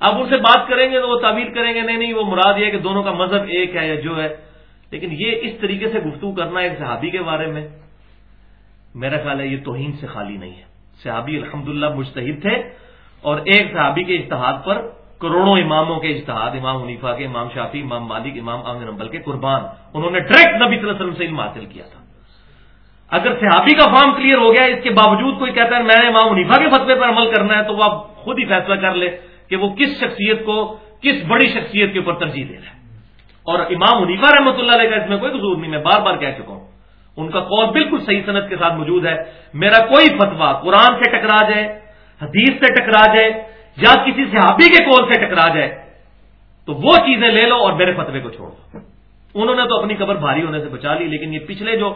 اب ان سے بات کریں گے تو وہ تعبیر کریں گے، نہیں نہیں، وہ مراد یہ کہ دونوں کا مذہب ایک ہے یا جو ہے۔ لیکن یہ اس طریقے سے گفتگو کرنا ایک صحابی کے بارے میں، میرا خیال ہے یہ توہین سے خالی نہیں ہے۔ صحابی الحمد للہ مشتحد تھے اور ایک صحابی کے اشتہاد پر کروڑوں اماموں کے اشتہاد امام منیفا کے، امام شافی امام مالک، امام امن نمبل کے قربان، انہوں نے ڈائریکٹ نبی صلی اللہ علیہ وسلم سے علم حاصل کیا تھا۔ اگر صحابی کا فارم کلیئر ہو گیا، اس کے باوجود کوئی کہتا ہے میں نے امام منیفا کے فتوے پر عمل کرنا ہے، تو وہ آپ خود ہی فیصلہ کر لے کہ وہ کس شخصیت کو، کس بڑی شخصیت کے اوپر ترجیح دے رہا ہے۔ اور امام منیفا رحمۃ اللہ علیہ کا اس میں کوئی قصور نہیں، میں بار بار کہہ چکا ہوں۔ ان کا قول بالکل صحیح صنعت کے ساتھ موجود ہے۔ میرا کوئی فتوا قرآن سے ٹکرا جائے، حدیث سے ٹکرا جائے یا کسی صحابی کے قول سے ٹکرا جائے، تو وہ چیزیں لے لو اور میرے فتوے کو چھوڑ دو۔ انہوں نے تو اپنی قبر بھاری ہونے سے بچا لی، لیکن یہ پچھلے جو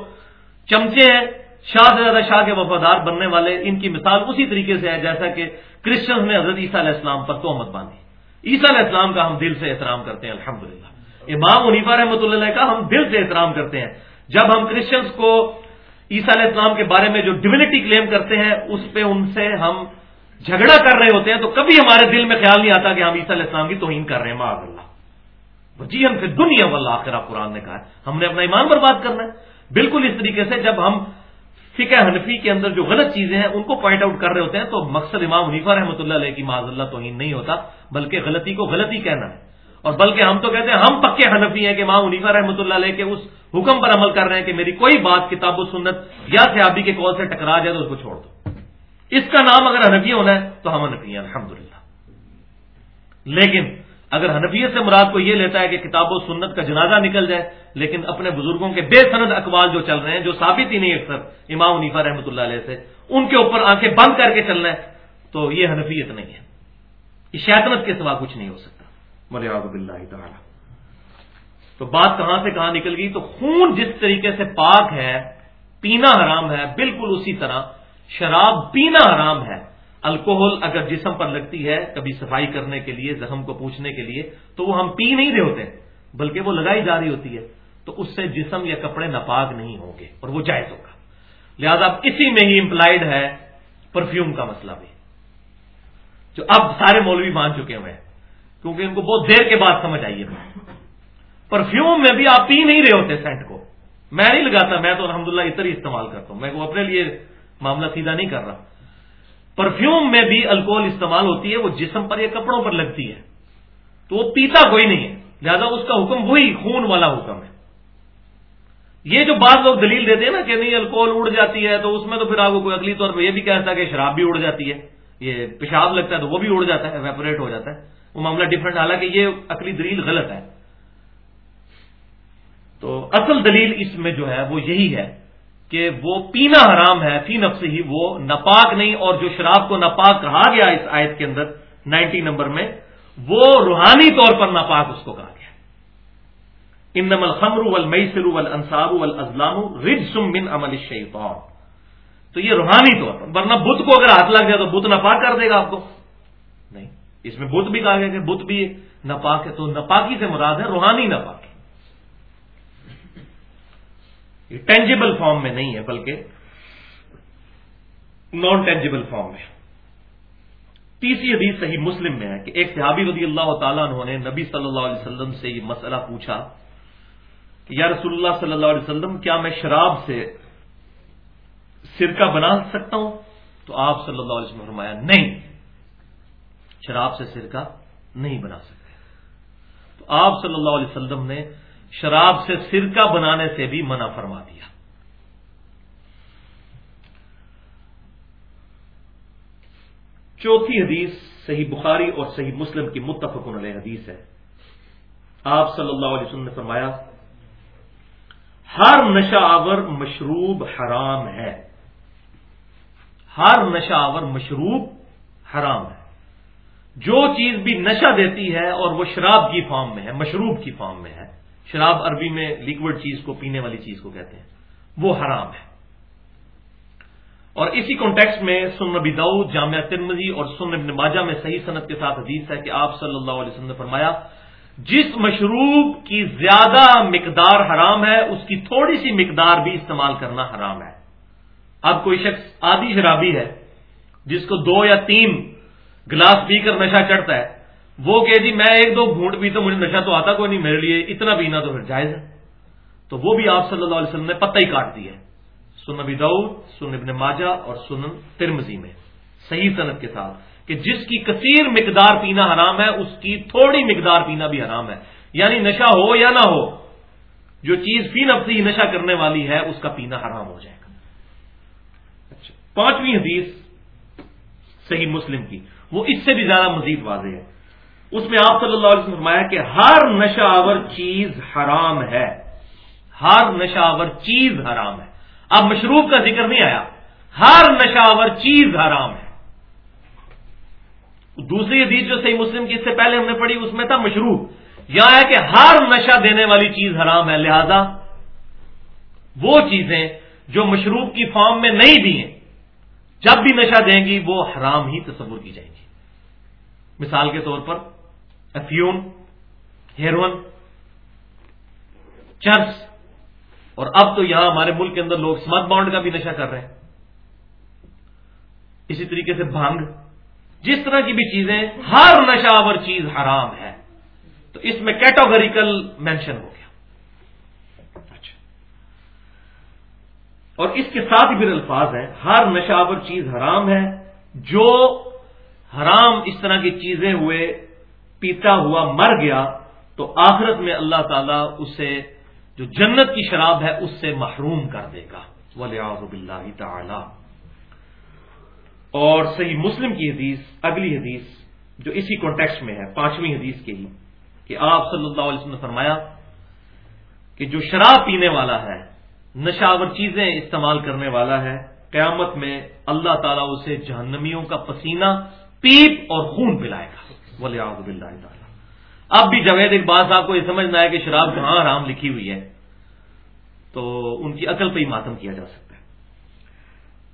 چمچے ہیں، شاہ سے زیادہ شاہ کے وفادار بننے والے، ان کی مثال اسی طریقے سے ہے جیسا کہ کرسچنس نے حضرت عیسیٰ علیہ السلام پر توہمت باندھی۔ عیسیٰ علیہ السلام کا ہم دل سے احترام کرتے ہیں الحمد للہ امام منیفا رحمۃ اللہ کا ہم دل سے احترام کرتے ہیں۔ جب ہم کرسچنس کو عیسیٰ علیہ السلام کے بارے میں جو ڈیونٹی کلیم کرتے ہیں، اس پہ ان سے ہم جھگڑا کر رہے ہوتے ہیں تو کبھی ہمارے دل میں خیال نہیں آتا کہ ہم عیسیٰ علیہ السلام کی توہین کر رہے ہیں معاذ اللہ۔ جی ہم سے دنیا واللہ آخر قرآن نے کہا ہے۔ ہم نے اپنا ایمان پر بات کرنا ہے۔ بالکل اس طریقے سے جب ہم فقہ حنفی کے اندر جو غلط چیزیں ہیں، ان کو پوائنٹ آؤٹ کر رہے ہوتے ہیں، تو مقصد امام حنیفہ رحمۃ اللہ علیہ کی معذ اللہ توہین نہیں ہوتا، بلکہ غلطی کو غلطی کہنا ہے۔ اور بلکہ ہم تو کہتے ہیں، ہم پکے حنفی ہیں کہ امام حنیفہ رحمۃ اللہ علیہ کے اس حکم پر عمل کر رہے ہیں کہ میری کوئی بات، کتاب و سنت یا صحابی کے کال سے ٹکرا جائے تو اس کو چھوڑ دو۔ اس کا نام اگر حنفی ہونا ہے تو ہم حنفی ہیں الحمد لیکن اگر حنفیت سے مراد کو یہ لیتا ہے کہ کتاب و سنت کا جنازہ نکل جائے لیکن اپنے بزرگوں کے بے سند اقوال جو چل رہے ہیں جو ثابت ہی نہیں اکثر امام منیفا رحمۃ اللہ علیہ سے ان کے اوپر آنکھیں بند کر کے چلنا ہے تو یہ حنفیت نہیں ہے۔ یہ شیطنت کے سوا کچھ نہیں ہو سکتا۔ بلّہ تعالی۔ تو بات کہاں سے کہاں نکل گئی؟ تو خون جس طریقے سے پاک ہے پینا حرام ہے بالکل اسی طرح شراب پینا حرام ہے۔ الکوہل اگر جسم پر لگتی ہے کبھی صفائی کرنے کے لیے، زخم کو پوچھنے کے لیے، تو وہ ہم پی نہیں رہے ہوتے، بلکہ وہ لگائی جا رہی ہوتی ہے۔ تو اس سے جسم یا کپڑے ناپاک نہیں ہوں گے اور وہ جائز ہوگا۔ لہذا اسی میں ہی امپلائڈ ہے پرفیوم کا مسئلہ بھی، جو اب سارے مولوی مان چکے ہوئے ہیں۔ کیونکہ ان کو بہت دیر کے بعد سمجھ آئی ہے۔ پرفیوم میں بھی آپ پی نہیں رہے ہوتے سینٹ کو۔ میں نہیں لگاتا، میں تو الحمدللہ للہ اتر ہی استعمال کرتا ہوں۔ میں وہ اپنے لیے معاملہ سیدھا نہیں کر رہا۔ پرفیوم میں بھی الکوہل استعمال ہوتی ہے، وہ جسم پر یا کپڑوں پر لگتی ہے۔ تو وہ پیتا کوئی نہیں ہے، لہذا اس کا حکم وہی خون والا حکم ہے۔ یہ جو بعض لوگ دلیل دیتے ہیں نا کہ نہیں الکوہل اڑ جاتی ہے تو اس میں تو پھر آپ کو کوئی اگلی طور پہ یہ بھی کہتا ہے کہ شراب بھی اڑ جاتی ہے۔ یہ پیشاب لگتا ہے تو وہ بھی اڑ جاتا ہے ویپوریٹ ہو جاتا ہے۔ وہ معاملہ ڈفرنٹ حالانکہ یہ عقلی دلیل غلط ہے۔ تو اصل دلیل اس میں جو ہے وہ یہی ہے کہ وہ پینا حرام ہے، فی نفس ہی وہ ناپاک نہیں، اور جو شراب کو ناپاک کہا گیا اس آیت کے اندر نائنٹی نمبر میں، وہ روحانی طور پر ناپاک اس کو کہا گیا۔ ان نمل خمر والمیسر والانصاب والازلام رجسم من عمل الشیطان۔ تو یہ روحانی طور پر، ورنہ بت کو اگر ہاتھ لگ جائے تو بت ناپاک کر دے گا آپ کو۔ نہیں، اس میں بت بھی کہا گیا کہ بت بھی ناپاک ہے، تو ناپاکی سے مراد ہے روحانی ناپاک یہ ٹینجیبل فارم میں نہیں ہے، بلکہ نان ٹینجیبل فارم میں. تیسری حدیث صحیح مسلم میں ہے کہ ایک صحابی رضی اللہ تعالیٰ انہوں نے نبی صلی اللہ علیہ وسلم سے یہ مسئلہ پوچھا کہ یا رسول اللہ صلی اللہ علیہ وسلم، کیا میں شراب سے سرکہ بنا سکتا ہوں؟ تو آپ صلی اللہ علیہ وسلم فرمایا، نہیں، شراب سے سرکہ نہیں بنا سکتے۔ تو آپ صلی اللہ علیہ وسلم نے شراب سے سرکہ بنانے سے بھی منع فرما دیا۔ چوتھی حدیث صحیح بخاری اور صحیح مسلم کی متفق علیہ حدیث ہے۔ آپ صلی اللہ علیہ وسلم نے فرمایا، ہر نشہ آور مشروب حرام ہے۔ ہر نشہ آور مشروب حرام ہے۔ جو چیز بھی نشہ دیتی ہے اور وہ شراب کی فارم میں ہے، مشروب کی فارم میں ہے۔ شراب عربی میں لیکوڈ چیز کو پینے والی چیز کو کہتے ہیں۔ وہ حرام ہے۔ اور اسی کانٹیکس میں سن نبی دعود جامعہ ترمزی اور سن ابن ماجہ میں صحیح صنعت کے ساتھ حدیث ہے کہ آپ صلی اللہ علیہ وسلم نے فرمایا، جس مشروب کی زیادہ مقدار حرام ہے، اس کی تھوڑی سی مقدار بھی استعمال کرنا حرام ہے۔ اب کوئی شخص آدھی شرابی ہے، جس کو دو یا تین گلاس پی کر نشہ چڑھتا ہے وہ کہ جی میں ایک دو گھونٹ پیتا مجھے نشہ تو آتا کوئی نہیں، میرے لیے اتنا پینا تو پھر جائز ہے. تو وہ بھی آپ صلی اللہ علیہ وسلم نے پتہ ہی کاٹ دیا سن ابی دعود سن ابن ماجہ اور سن ترمزی میں، صحیح صنعت کے ساتھ کہ جس کی کثیر مقدار پینا حرام ہے، اس کی تھوڑی مقدار پینا بھی حرام ہے۔ یعنی نشہ ہو یا نہ ہو، جو چیز فی نفسی نشہ کرنے والی ہے، اس کا پینا حرام ہو جائے گا۔ اچھا پانچویں حدیث صحیح مسلم کی، وہ اس سے بھی زیادہ مزید واضح ہے۔ اس میں آپ صلی اللہ علیہ وسلم فرمایا کہ ہر نشہ آور چیز حرام ہے۔ ہر نشہ آور چیز حرام ہے۔ اب مشروب کا ذکر نہیں آیا۔ ہر نشہ آور چیز حرام ہے۔ دوسری حدیث جو صحیح مسلم کی اس سے پہلے ہم نے پڑھی، اس میں تھا مشروب۔ یا ہے کہ ہر نشہ دینے والی چیز حرام ہے۔ لہذا وہ چیزیں جو مشروب کی فارم میں نہیں بھی ہیں، جب بھی نشہ دیں گی، وہ حرام ہی تصور کی جائیں گی۔ مثال کے طور پر افیون ہیروئن چرس اور اب تو یہاں ہمارے ملک کے اندر لوگ اسمارٹ بانڈ کا بھی نشہ کر رہے ہیں۔ اسی طریقے سے بھنگ، جس طرح کی بھی چیزیں، ہر نشہ آور چیز حرام ہے۔ تو اس میں کیٹاگریکل مینشن ہو گیا۔ اچھا۔ اور اس کے ساتھ بھی الفاظ ہیں، ہر نشہ آور چیز حرام ہے۔ جو حرام اس طرح کی چیزیں ہوئے پیتا ہوا مر گیا تو آخرت میں اللہ تعالیٰ اسے جو جنت کی شراب ہے اس سے محروم کر دے گا۔ ولی اللہ تعالی اور صحیح مسلم کی حدیث، اگلی حدیث جو اسی کانٹیکس میں ہے، پانچویں حدیث کے ہی کہ آپ صلی اللہ علیہ وسلم نے فرمایا کہ جو شراب پینے والا ہے، نشاور چیزیں استعمال کرنے والا ہے، قیامت میں اللہ تعالیٰ اسے جہنمیوں کا پسینہ، پیپ اور خون پلائے گا۔ ولی تعالیٰ۔ اب بھی جوید اقبال صاحب کو یہ سمجھنا ہے کہ شراب کہاں حرام لکھی ہوئی ہے، تو ان کی عقل پہ ہی ماتم کیا جا سکتا ہے۔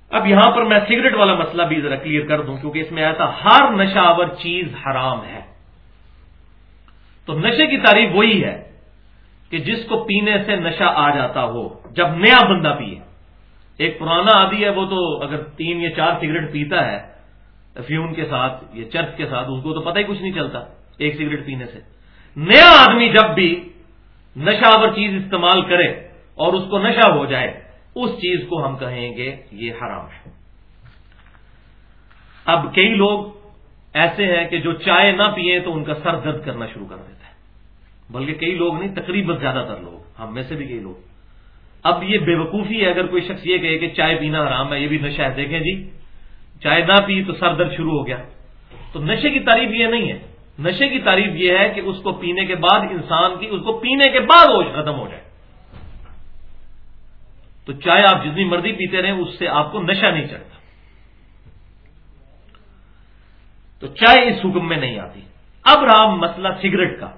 اب یہاں پر میں سگریٹ والا مسئلہ بھی ذرا کلیئر کر دوں، کیونکہ اس میں آیا تھا، ہر نشہ آور چیز حرام ہے۔ تو نشے کی تعریف وہی ہے کہ جس کو پینے سے نشہ آ جاتا ہو، جب نیا بندہ پیے۔ ایک پرانا آدھی ہے، وہ تو اگر تین یا چار سگریٹ پیتا ہے افیون کے ساتھ یا چرچ کے ساتھ، اس کو تو پتہ ہی کچھ نہیں چلتا، ایک سگریٹ پینے سے۔ نیا آدمی جب بھی نشاور چیز استعمال کرے اور اس کو نشہ ہو جائے، اس چیز کو ہم کہیں گے یہ حرام ہے۔ اب کئی لوگ ایسے ہیں کہ جو چائے نہ پیئے تو ان کا سر درد کرنا شروع کر دیتا ہے بلکہ کئی لوگ نہیں، تقریباً زیادہ تر لوگ، ہم میں سے بھی کئی لوگ۔ اب یہ بے وقوفی ہے اگر کوئی شخص یہ کہے کہ چائے پینا حرام ہے، یہ بھی نشہ ہے۔ دیکھیں جی چائے نہ پی تو سر درد شروع ہو گیا۔ تو نشے کی تعریف یہ نہیں ہے۔ نشے کی تعریف یہ ہے کہ اس کو پینے کے بعد انسان کی، اس کو پینے کے بعد ہوش ختم ہو جائے۔ تو چائے آپ جتنی مرضی پیتے رہیں، اس سے آپ کو نشہ نہیں چڑھتا۔ تو چائے اس حکم میں نہیں آتی۔ اب رہا مسئلہ سگریٹ کا۔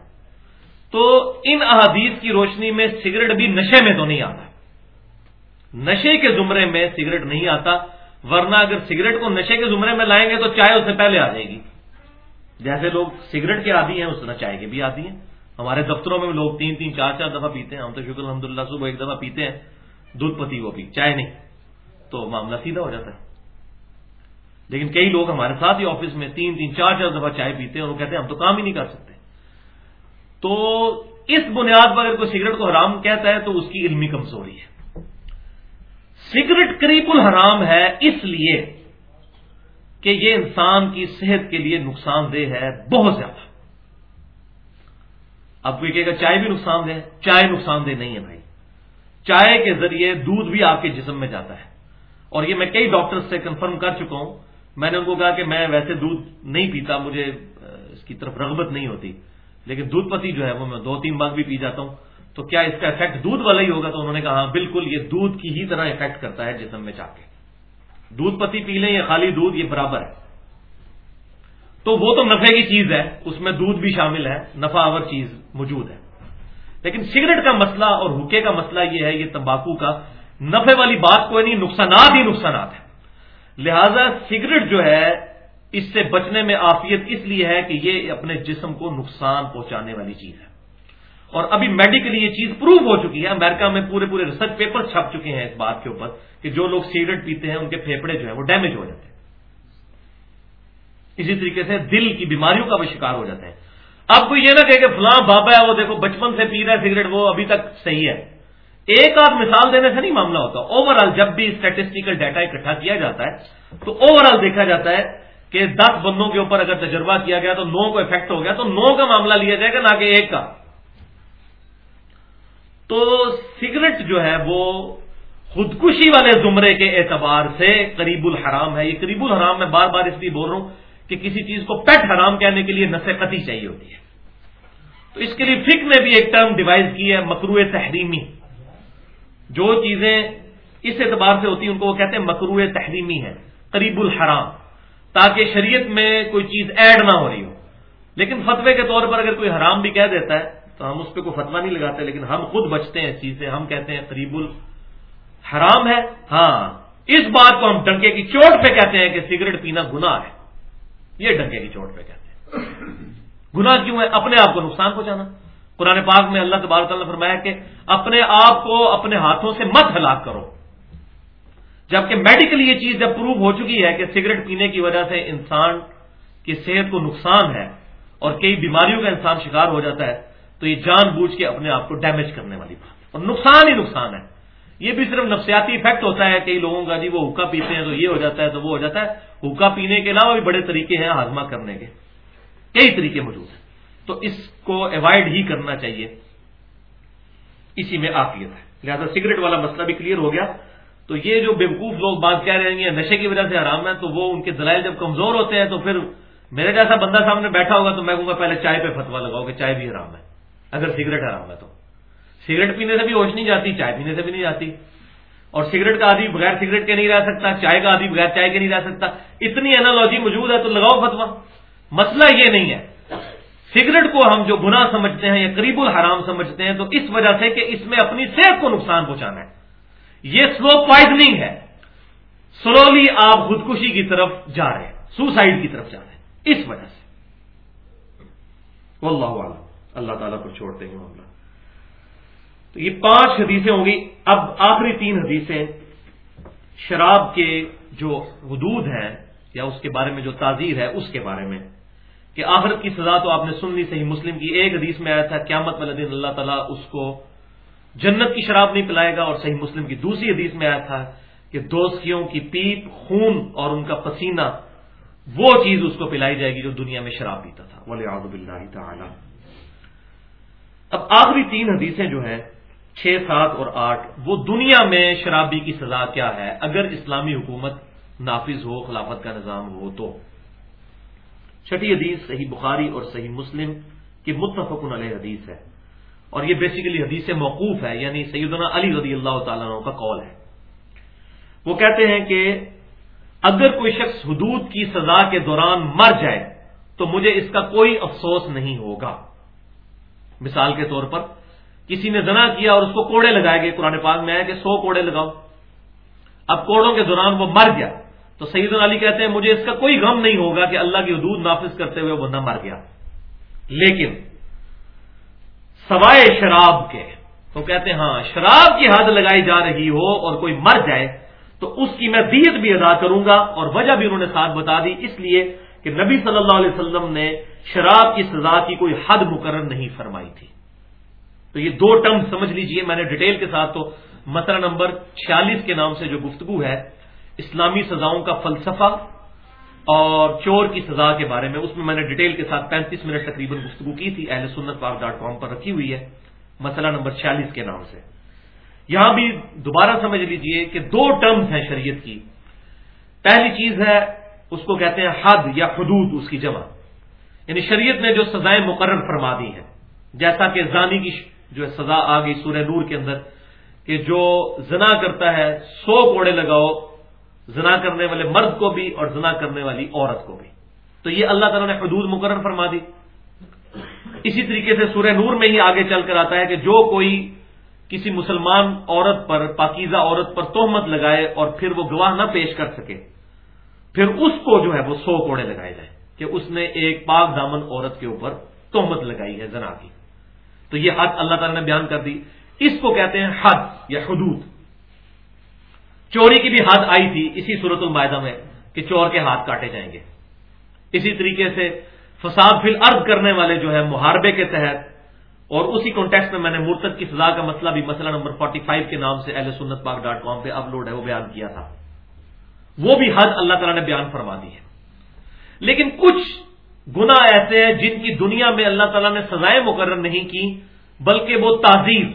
تو ان احادیث کی روشنی میں سگریٹ بھی نشے میں تو نہیں آتا۔ نشے کے زمرے میں سگریٹ نہیں آتا۔ ورنہ اگر سگریٹ کو نشے کے زمرے میں لائیں گے تو چائے اس سے پہلے آ جائے گی۔ جیسے لوگ سگریٹ کے عادی ہیں، اس طرح چائے کے بھی آتی ہیں۔ ہمارے دفتروں میں لوگ تین تین چار چار دفعہ پیتے ہیں۔ ہم تو شکر الحمد للہ صبح ایک دفعہ پیتے ہیں۔ دودھ پتی وہ بھی چائے نہیں۔ تو معاملہ سیدھا ہو جاتا ہے۔ لیکن کئی لوگ ہمارے ساتھ ہی آفس میں تین تین چار چار دفعہ چائے پیتے ہیں اور وہ کہتے ہیں ہم تو کام ہی نہیں کر سکتے۔ تو اس بنیاد پر اگر کوئی سگریٹ کو حرام کہتا ہے تو اس کی علمی کمزوری ہے۔ سگریٹ قریب الحرام ہے، اس لیے کہ یہ انسان کی صحت کے لیے نقصان دہ ہے بہت زیادہ۔ اب کوئی کہے گا، چائے بھی نقصان دہ ہے؟ چائے نقصان دہ نہیں ہے بھائی۔ چائے کے ذریعے دودھ بھی آپ کے جسم میں جاتا ہے۔ اور یہ میں کئی ڈاکٹر سے کنفرم کر چکا ہوں۔ میں نے ان کو کہا کہ میں ویسے دودھ نہیں پیتا، مجھے اس کی طرف رغبت نہیں ہوتی۔ لیکن دودھ پتی جو ہے وہ میں دو تین بار بھی پی جاتا ہوں۔ تو کیا اس کا افیکٹ دودھ والا ہی ہوگا؟ تو انہوں نے کہا ہاں، بالکل، یہ دودھ کی ہی طرح افیکٹ کرتا ہے جسم میں جا کے۔ دودھ پتی پی لیں یا خالی دودھ، یہ برابر ہے۔ تو وہ تو نفے کی چیز ہے، اس میں دودھ بھی شامل ہے، نفع آور چیز موجود ہے۔ لیکن سگریٹ کا مسئلہ اور حکے کا مسئلہ یہ ہے، یہ تمباکو کا نفے والی بات کوئی نہیں، نقصانات ہی نقصانات ہیں۔ لہذا سگریٹ جو ہے، اس سے بچنے میں آفیت اس لیے ہے کہ یہ اپنے جسم کو نقصان پہنچانے والی چیز ہے۔ اور ابھی میڈیکلی یہ چیز پروو ہو چکی ہے امریکہ میں پورے پورے ریسرچ پیپر چھپ چکے ہیں اس بات کے اوپر کہ جو لوگ سگریٹ پیتے ہیں، ان کے پھیپڑے جو ہیں وہ ڈیمیج ہو جاتے ہیں۔ اسی طریقے سے دل کی بیماریوں کا بھی شکار ہو جاتے ہیں۔ اب کوئی یہ نہ کہ فلاں بابا ہے، وہ دیکھو بچپن سے پی رہا ہے سگریٹ وہ ابھی تک صحیح ہے۔ ایک آدھ مثال دینے سے نہیں معاملہ ہوتا۔ اوور آل جب بھی اسٹیٹسٹیکل ڈیٹا اکٹھا کیا جاتا ہے، تو اوور آل دیکھا جاتا ہے کہ دس بندوں کے اوپر اگر تجربہ کیا گیا تو نو کو افیکٹ ہو گیا، تو نو کا معاملہ لیا جائے گا، نہ کہ ایک کا۔ تو سگریٹ جو ہے وہ خودکشی والے زمرے کے اعتبار سے قریب الحرام ہے۔ یہ قریب الحرام میں بار بار اس لیے بول رہا ہوں کہ کسی چیز کو پیٹ حرام کہنے کے لیے قطعی چاہیے ہوتی ہے۔ تو اس کے لیے فک نے بھی ایک ٹرم ڈیوائز کی ہے مکرو تحریمی۔ جو چیزیں اس اعتبار سے ہوتی ہیں، ان کو وہ کہتے ہیں مکرو تحریمی ہے قریب الحرام۔ تاکہ شریعت میں کوئی چیز ایڈ نہ ہو رہی ہو۔ لیکن فتوے کے طور پر اگر کوئی حرام بھی کہہ دیتا ہے تو ہم اس پہ کوئی فتوا نہیں لگاتے، لیکن ہم خود بچتے ہیں اس چیز سے ہم کہتے ہیں قریب الحرام ہے؟ ہاں۔ اس بات کو ہم ڈنکے کی چوٹ پہ کہتے ہیں کہ سگریٹ پینا گنا ہے۔ یہ ڈنکے کی چوٹ پہ کہتے ہیں۔ گنا کیوں ہے؟ اپنے آپ کو نقصان پہنچانا۔ قرآن پاک میں اللہ تبارک نے فرمایا کہ اپنے آپ کو اپنے ہاتھوں سے مت ہلاک کرو۔ جبکہ میڈیکلی یہ چیز جب پروو ہو چکی ہے کہ سگریٹ پینے کی وجہ سے انسان کی صحت کو نقصان ہے اور کئی بیماریوں کا انسان شکار ہو جاتا ہے تو یہ جان بوجھ کے اپنے آپ کو ڈیمیج کرنے والی بات اور نقصان ہی نقصان ہے۔ یہ بھی صرف نفسیاتی افیکٹ ہوتا ہے کئی لوگوں کا جی وہ حکا پیتے ہیں تو یہ ہو جاتا ہے تو وہ ہو جاتا ہے۔ حکا پینے کے علاوہ بھی بڑے طریقے ہیں ہاضمہ کرنے کے۔ کئی طریقے موجود ہیں۔ تو اس کو اوائڈ ہی کرنا چاہیے۔ اسی میں آفیت ہے۔ لہٰذا سگریٹ والا مسئلہ بھی کلیئر ہو گیا۔ تو یہ جو بیوقوف لوگ بات کہہ رہے ہیں نشے کی وجہ سے حرام ہے تو وہ ان کے دلائل جب کمزور ہوتے ہیں تو پھر میرے جیسا بندہ سامنے بیٹھا ہوگا تو میں کہوں گا پہلے چائے پہ فتوا لگاؤ کہ چائے بھی حرام ہے۔ اگر سگریٹ حرام ہے تو۔ سگریٹ پینے سے بھی ہوش نہیں جاتی، چائے پینے سے بھی نہیں جاتی۔ اور سگریٹ کا آدمی بغیر سگریٹ کے نہیں رہ سکتا، چائے کا آدمی بغیر چائے کے نہیں رہ سکتا۔ اتنی اینالوجی موجود ہے تو لگاؤ فتوا مسئلہ یہ نہیں ہے۔ سگریٹ کو ہم جو گناہ سمجھتے ہیں یا قریب الحرام سمجھتے ہیں تو اس وجہ سے کہ اس میں اپنی صحت کو نقصان پہنچانا ہے۔ یہ سلو پوائزنگ ہے۔ سلولی آپ خودکشی کی طرف جا رہے ہیں سوسائڈ کی طرف جا رہے ہیں۔ اس وجہ سے۔ واللہ عالم اللہ تعالیٰ پر چھوڑتے ہیں معاملہ۔ تو یہ پانچ حدیثیں ہوں گی۔ اب آخری تین حدیثیں شراب کے جو حدود ہیں یا اس کے بارے میں جو تعزیر ہے اس کے بارے میں کہ آخرت کی سزا تو آپ نے سن لی صحیح مسلم کی۔ ایک حدیث میں آیا تھا، قیامت والا دن اللہ تعالیٰ اس کو جنت کی شراب نہیں پلائے گا اور صحیح مسلم کی دوسری حدیث میں آیا تھا کہ دوستیوں کی پیپ، خون اور ان کا پسینہ، وہ چیز اس کو پلائی جائے گی جو دنیا میں شراب پیتا تھا۔ ولی اللہ تعالی اب آخری تین حدیثیں جو ہیں، چھ، سات اور آٹھ، وہ دنیا میں شرابی کی سزا کیا ہے؟ اگر اسلامی حکومت نافذ ہو، خلافت کا نظام ہو تو۔ چھٹی حدیث صحیح بخاری اور صحیح مسلم کی متفق علیہ حدیث ہے۔ اور یہ بیسیکلی حدیث موقوف ہے یعنی سیدنا علی رضی اللہ تعالیٰ عنہ کا قول ہے۔ وہ کہتے ہیں کہ اگر کوئی شخص حدود کی سزا کے دوران مر جائے، تو مجھے اس کا کوئی افسوس نہیں ہوگا۔ مثال کے طور پر کسی نے زنا کیا اور اس کو کوڑے لگائے گئے قرآن پاک میں آیا کہ سو کوڑے لگاؤ۔ اب کوڑوں کے دوران وہ مر گیا۔ تو سعید علی کہتے ہیں، مجھے اس کا کوئی غم نہیں ہوگا کہ اللہ کی حدود نافذ کرتے ہوئے وہ نہ مر گیا۔ لیکن سوائے شراب کے تو کہتے ہیں ہاں شراب کی حد لگائی جا رہی ہو اور کوئی مر جائے تو اس کی میں دیت بھی ادا کروں گا اور وجہ بھی انہوں نے ساتھ بتا دی۔ اس لیے کہ نبی صلی اللہ علیہ وسلم نے شراب کی سزا کی کوئی حد مقرر نہیں فرمائی تھی۔ تو یہ دو ٹرم سمجھ لیجیے، میں نے ڈیٹیل کے ساتھ تو مسئلہ نمبر چھیالیس کے نام سے جو گفتگو ہے، اسلامی سزاؤں کا فلسفہ اور چور کی سزا کے بارے میں، اس میں میں نے ڈیٹیل کے ساتھ پینتیس منٹ تقریباً گفتگو کی تھی، اہل سنت پاک ڈاٹ کام پر رکھی ہوئی ہے مسئلہ نمبر چھیالیس کے نام سے۔ یہاں بھی دوبارہ سمجھ لیجیے کہ دو ٹرمز ہیں شریعت کی۔ پہلی چیز ہے اس کو کہتے ہیں حد یا حدود اس کی جمع. یعنی شریعت نے جو سزائیں مقرر فرما دی ہیں، جیسا کہ زانی کی جو ہے سزا آ گئی سورہ نور کے اندر، کہ جو زنا کرتا ہے، سو کوڑے لگاؤ، زنا کرنے والے مرد کو بھی اور زنا کرنے والی عورت کو بھی. تو یہ اللہ تعالیٰ نے حدود مقرر فرما دی. اسی طریقے سے سورہ نور میں ہی آگے چل کر آتا ہے کہ جو کوئی کسی مسلمان عورت پر، پاکیزہ عورت پر تہمت لگائے اور پھر وہ گواہ نہ پیش کر سکے پھر اس کو جو ہے وہ سو کوڑے لگائے جائیں کہ اس نے ایک پاک دامن عورت کے اوپر تہمت لگائی ہے، زنا کی۔ تو یہ حد اللہ تعالیٰ نے بیان کر دی۔ اس کو کہتے ہیں حد یا حدود۔ چوری کی بھی حد آئی تھی اسی صورت المائدہ میں کہ چور کے ہاتھ کاٹے جائیں گے۔ اسی طریقے سے فساد فی الارض کرنے والے جو ہے محاربے کے تحت، اور اسی کانٹیکس میں میں نے مرتد کی سزا کا مسئلہ بھی مسئلہ نمبر 45 کے نام سے اہل سنت پاک ڈاٹ کام پہ اپلوڈ ہے، وہ بیان کیا تھا۔ وہ بھی حد اللہ تعالیٰ نے بیان فرما دی ہے۔ لیکن کچھ گنا ایسے ہیں جن کی دنیا میں اللہ تعالیٰ نے سزائیں مقرر نہیں کی، بلکہ وہ تعزیر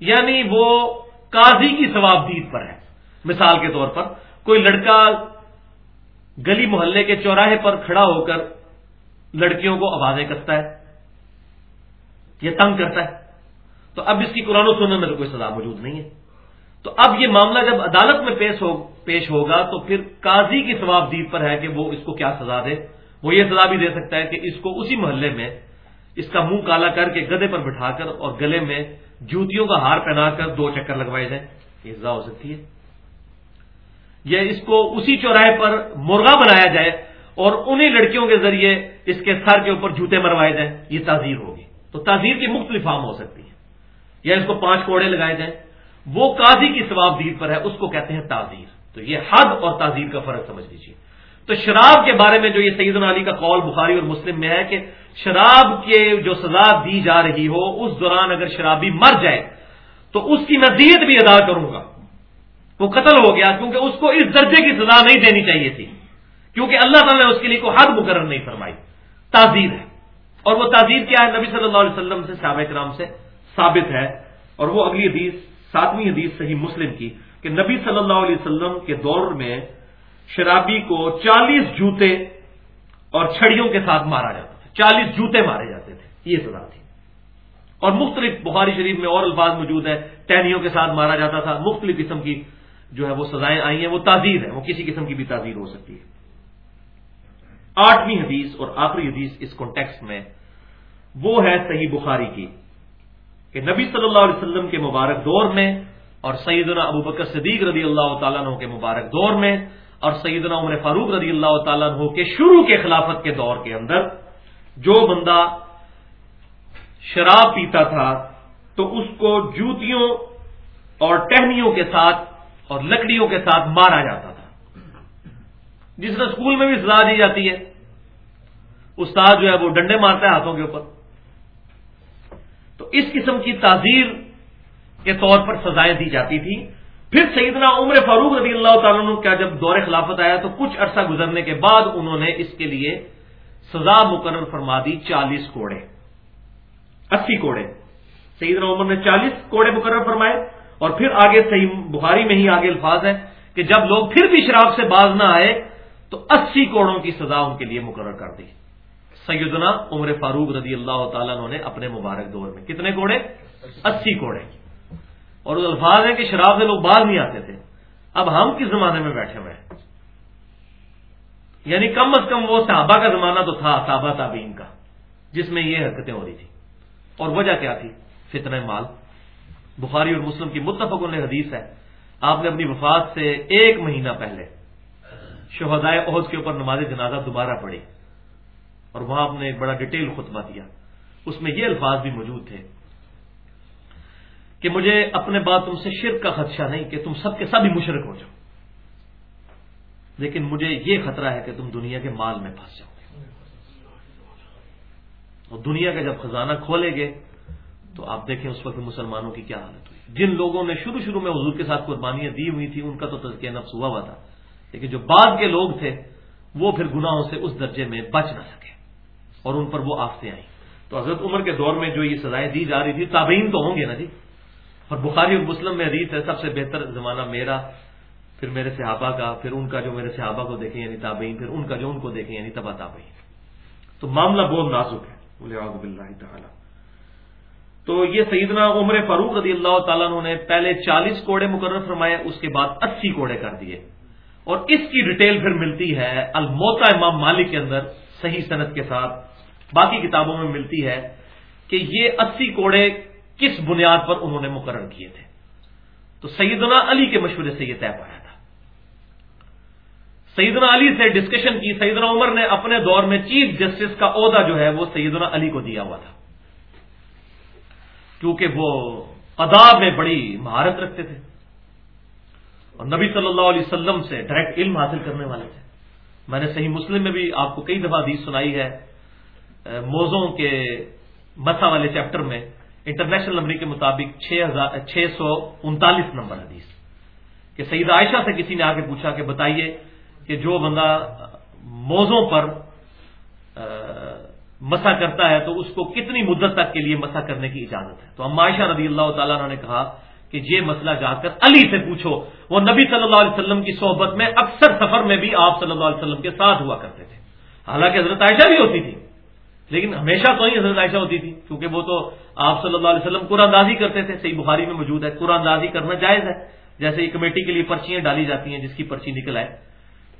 یعنی وہ قاضی کی ثوابدید پر ہے۔ مثال کے طور پر کوئی لڑکا گلی محلے کے چوراہے پر کھڑا ہو کر لڑکیوں کو آوازیں کرتا ہے یا تنگ کرتا ہے۔ تو اب اس کی قرآن و سننے میں تو کوئی سزا موجود نہیں ہے۔ تو اب یہ معاملہ جب عدالت میں پیش ہو پیش ہوگا تو پھر قاضی کی ثواب دید پر ہے کہ وہ اس کو کیا سزا دے۔ وہ یہ سزا بھی دے سکتا ہے کہ اس کو اسی محلے میں اس کا منہ کالا کر کے گدے پر بٹھا کر اور گلے میں جوتیوں کا ہار پہنا کر دو چکر لگوائے جائیں۔ یہ سزا ہو سکتی ہے۔ یا اس کو اسی چوراہے پر مرغا بنایا جائے اور انہی لڑکیوں کے ذریعے اس کے سر کے اوپر جوتے مروائے جائیں، یہ تعزیر ہوگی۔ تو تعزیر کی مختلف فارم ہو سکتی ہے یا اس کو پانچ کوڑے لگائے جائیں۔ وہ قاضی کی ثواب دید پر ہے، اس کو کہتے ہیں تعزیر تو یہ حد اور تعزیر کا فرق سمجھ لیجیے تو شراب کے بارے میں جو یہ سعید علی کا قول بخاری اور مسلم میں ہے کہ شراب کے جو سزا دی جا رہی ہو، اس دوران اگر شرابی مر جائے، تو اس کی نزیت بھی ادا کروں گا۔ وہ قتل ہو گیا کیونکہ اس کو اس درجے کی سزا نہیں دینی چاہیے تھی۔ کیونکہ اللہ تعالیٰ نے اس کے لیے کوئی حد مقرر نہیں فرمائی۔ تعزیر ہے۔ اور وہ تعزیر کیا ہے؟ نبی صلی اللہ علیہ وسلم سے، صحابہ کرام سے ثابت ہے۔ اور وہ اگلی حدیث، ساتویں حدیث صحیح مسلم کی۔ کہ نبی صلی اللہ علیہ وسلم کے دور میں شرابی کو چالیس جوتے اور چھڑیوں کے ساتھ مارا جاتا تھا۔ چالیس جوتے مارے جاتے تھے۔ یہ سزا تھی۔ اور مختلف بخاری شریف میں اور الفاظ موجود ہے ٹہنیوں کے ساتھ مارا جاتا تھا۔ مختلف قسم کی جو ہے وہ سزائیں آئی ہیں۔ وہ تعزیر ہے وہ کسی قسم کی بھی تعزیر ہو سکتی ہے۔ آٹھویں حدیث اور آخری حدیث اس کانٹیکس میں وہ ہے صحیح بخاری کی کہ نبی صلی اللہ علیہ وسلم کے مبارک دور میں اور سیدنا ابو بکر صدیق رضی اللہ تعالیٰ عنہ کے مبارک دور میں اور سیدنا عمر فاروق رضی اللہ تعالیٰ عنہ کے شروع کے خلافت کے دور کے اندر جو بندہ شراب پیتا تھا تو اس کو جوتیوں اور ٹہنیوں کے ساتھ اور لکڑیوں کے ساتھ مارا جاتا تھا۔ جس طرح اسکول میں بھی سزا دی جاتی ہے۔ استاد جو ہے وہ ڈنڈے مارتا ہے ہاتھوں کے اوپر۔ تو اس قسم کی تعزیر کے طور پر سزائیں دی جاتی تھی پھر سیدنا عمر فاروق رضی اللہ تعالیٰ کا جب دور خلافت آیا تو کچھ عرصہ گزرنے کے بعد انہوں نے اس کے لیے سزا مقرر فرما دی چالیس کوڑے، اسی کوڑے۔ سیدنا عمر نے چالیس کوڑے مقرر فرمائے اور پھر آگے صحیح بخاری میں ہی آگے الفاظ ہے کہ جب لوگ پھر بھی شراب سے باز نہ آئے تو اسی کوڑوں کی سزا ان کے لیے مقرر کر دی۔ سیدنا عمر فاروق رضی اللہ تعالیٰ نے اپنے مبارک دور میں کتنے کوڑے؟ اسی کوڑے۔ اور الفاظ ہیں کہ شراب سے لوگ باز نہیں آتے تھے۔ اب ہم کس زمانے میں بیٹھے ہوئے ہیں؟ یعنی کم از کم وہ صحابہ کا زمانہ تو تھا، صحابہ تابعین کا، جس میں یہ حرکتیں ہو رہی تھی اور وجہ کیا تھی؟ فتنہ مال۔ بخاری اور مسلم کی متفق نے حدیث ہے۔ آپ نے اپنی وفات سے ایک مہینہ پہلے شہدائے عہد کے اوپر نماز جنازہ دوبارہ پڑھی اور وہاں آپ نے ایک بڑا ڈیٹیل خطبہ دیا۔ اس میں یہ الفاظ بھی موجود تھے۔ کہ مجھے اپنے بعد تم سے شرک کا خدشہ نہیں کہ تم سب کے سب ہی مشرق ہو جاؤ۔ لیکن مجھے یہ خطرہ ہے کہ تم دنیا کے مال میں پھنس جاؤ۔ گے اور دنیا کا جب خزانہ کھولے گے تو آپ دیکھیں اس وقت مسلمانوں کی کیا حالت ہوئی۔ جن لوگوں نے شروع شروع میں حضور کے ساتھ قربانیاں دی ہوئی تھی ان کا تو تزکیہ نفس ہوا ہوا تھا۔ لیکن جو بعد کے لوگ تھے، وہ پھر گناہوں سے اس درجے میں بچ نہ سکے اور ان پر وہ آفتے آئیں۔ تو حضرت عمر کے دور میں جو یہ سزائیں دی جا رہی تھی تابعین تو ہوں گے نا جی؟ اور بخاری اور مسلم میں حدیث ہے، سب سے بہتر زمانہ میرا، پھر میرے صحابہ کا، پھر ان کا جو میرے صحابہ کو دیکھیں یعنی تابعین، پھر ان کا جو ان کو دیکھیں یعنی تبا تابعین۔ تو معاملہ بہت نازک ہے۔ اللہ تو یہ سیدنا عمر فاروق رضی اللہ تعالیٰ نے پہلے چالیس کوڑے مقرر فرمائے، اس کے بعد اسی کوڑے کر دیے۔ اور اس کی ڈیٹیل پھر ملتی ہے الموتا امام مالک کے اندر، صحیح صنعت کے ساتھ، باقی کتابوں میں ملتی ہے کہ یہ اسی کوڑے کس بنیاد پر انہوں نے مقرر کیے تھے؟ تو سیدنا علی کے مشورے سے یہ طے پایا تھا۔ سیدنا علی سے ڈسکشن کی، سیدنا عمر نے اپنے دور میں چیف جسٹس کا عہدہ جو ہے وہ سیدنا علی کو دیا ہوا تھا۔ کیونکہ وہ ادا میں بڑی مہارت رکھتے تھے۔ اور نبی صلی اللہ علیہ وسلم سے ڈائریکٹ علم حاصل کرنے والے تھے۔ میں نے صحیح مسلم میں بھی آپ کو کئی دفعہ حدیث سنائی ہے، موزوں کے مسا والے چیپٹر میں انٹرنیشنل نمبر کے مطابق چھ سو انتالیس نمبر حدیث۔ کہ سعید عائشہ سے کسی نے آ کے پوچھا کہ بتائیے کہ جو بندہ موزوں پر مسا کرتا ہے تو اس کو کتنی مدت تک کے لیے مسا کرنے کی اجازت ہے؟ تو ہم عائشہ رضی اللہ تعالیٰ نے کہا کہ یہ مسئلہ جا کر علی سے پوچھو، وہ نبی صلی اللہ علیہ وسلم کی صحبت میں اکثر سفر میں بھی آپ صلی اللہ علیہ وسلم کے ساتھ ہوا کرتے تھے۔ حالانکہ حضرت عائشہ بھی ہوتی تھی، لیکن ہمیشہ تو ہی حضرت عائشہ ہوتی تھی، کیونکہ وہ تو آپ صلی اللہ علیہ وسلم قرآن اندازی کرتے تھے، صحیح بخاری میں موجود ہے، قرآن اندازی کرنا جائز ہے۔ جیسے یہ کمیٹی کے لیے پرچیاں ڈالی جاتی ہیں، جس کی پرچی نکل آئے۔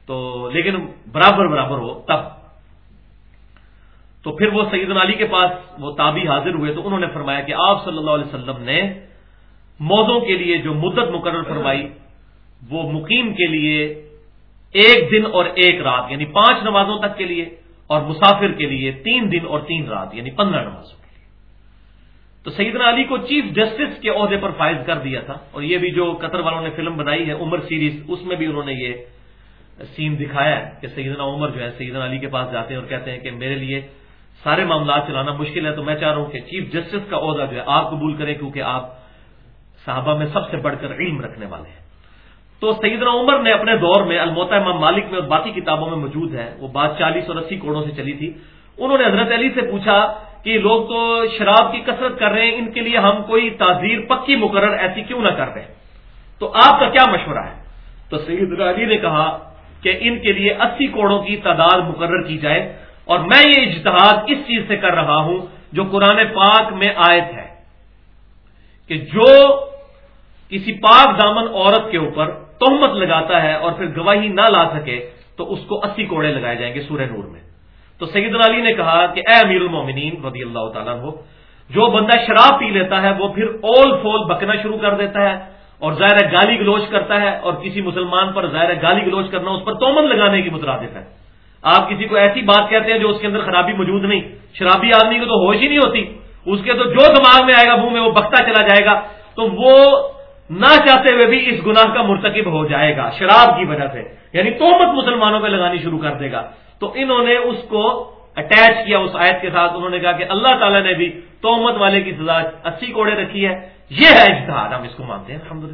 تو لیکن برابر برابر ہو، تب۔ تو پھر وہ سعید علی کے پاس وہ تابی حاضر ہوئے، تو انہوں نے فرمایا کہ آپ صلی اللہ علیہ وسلم نے موزوں کے لیے جو مدت مقرر فرمائی، وہ مقیم کے لیے ایک دن اور ایک رات یعنی پانچ نمازوں تک کے لیے اور مسافر کے لیے تین دن اور تین رات یعنی پندرہ نمازوں۔ تو سیدنا علی کو چیف جسٹس کے عہدے پر فائز کر دیا تھا اور یہ بھی جو قطر والوں نے فلم بنائی ہے، عمر سیریز، اس میں بھی انہوں نے یہ سین دکھایا ہے کہ سیدنا عمر جو ہے، سیدنا علی کے پاس جاتے ہیں اور کہتے ہیں کہ میرے لیے سارے معاملات چلانا مشکل ہے، تو میں چاہ رہا ہوں کہ چیف جسٹس کا عہدہ جو ہے، آپ قبول کریں کیونکہ آپ صحابہ میں سب سے بڑھ کر علم رکھنے والے ہیں۔ تو سیدنا عمر نے اپنے دور میں الموتا امام مالک میں اور باقی کتابوں میں موجود ہے، وہ بات چالیس اور اسی کوڑوں سے چلی تھی۔ انہوں نے حضرت علی سے پوچھا کہ لوگ تو شراب کی کثرت کر رہے ہیں، ان کے لیے ہم کوئی تعزیر پکی مقرر ایسی کیوں نہ کر رہے تو آپ کا کیا مشورہ ہے؟ تو سید علی نے کہا کہ ان کے لیے اسی کوڑوں کی تعداد مقرر کی جائے اور میں یہ اجتہاد اس چیز سے کر رہا ہوں جو قرآن پاک میں آیت ہے کہ جو کسی پاک دامن عورت کے اوپر تہمت لگاتا ہے اور پھر گواہی نہ لا سکے تو اس کو اسی کوڑے لگائے جائیں گے سورہ نور میں۔ تو سید علی نے کہا کہ اے امیر المومنین رضی اللہ تعالیٰ ہو جو بندہ شراب پی لیتا ہے، وہ پھر اول فول بکنا شروع کر دیتا ہے اور ظاہر گالی گلوچ کرتا ہے اور کسی مسلمان پر ظاہر گالی گلوچ کرنا اس پر تومن لگانے کی مترادف ہے۔ آپ کسی کو ایسی بات کہتے ہیں جو اس کے اندر خرابی موجود نہیں۔ شرابی آدمی کو تو ہوش ہی نہیں ہوتی۔ اس کے تو جو دماغ میں آئے گا، منہ میں وہ بکتا چلا جائے گا۔ تو وہ نہ چاہتے ہوئے بھی اس گناہ کا مرتکب ہو جائے گا، شراب کی وجہ سے۔ یعنی تومت مسلمانوں پہ لگانی شروع کر دے گا۔ تو انہوں نے اس کو اٹیچ کیا اس آیت کے ساتھ، انہوں نے کہا کہ اللہ تعالیٰ نے بھی تومت والے کی سزا اسی کوڑے رکھی ہے۔ یہ ہے اشتہاد ہم اس کو مانتے ہیں الحمد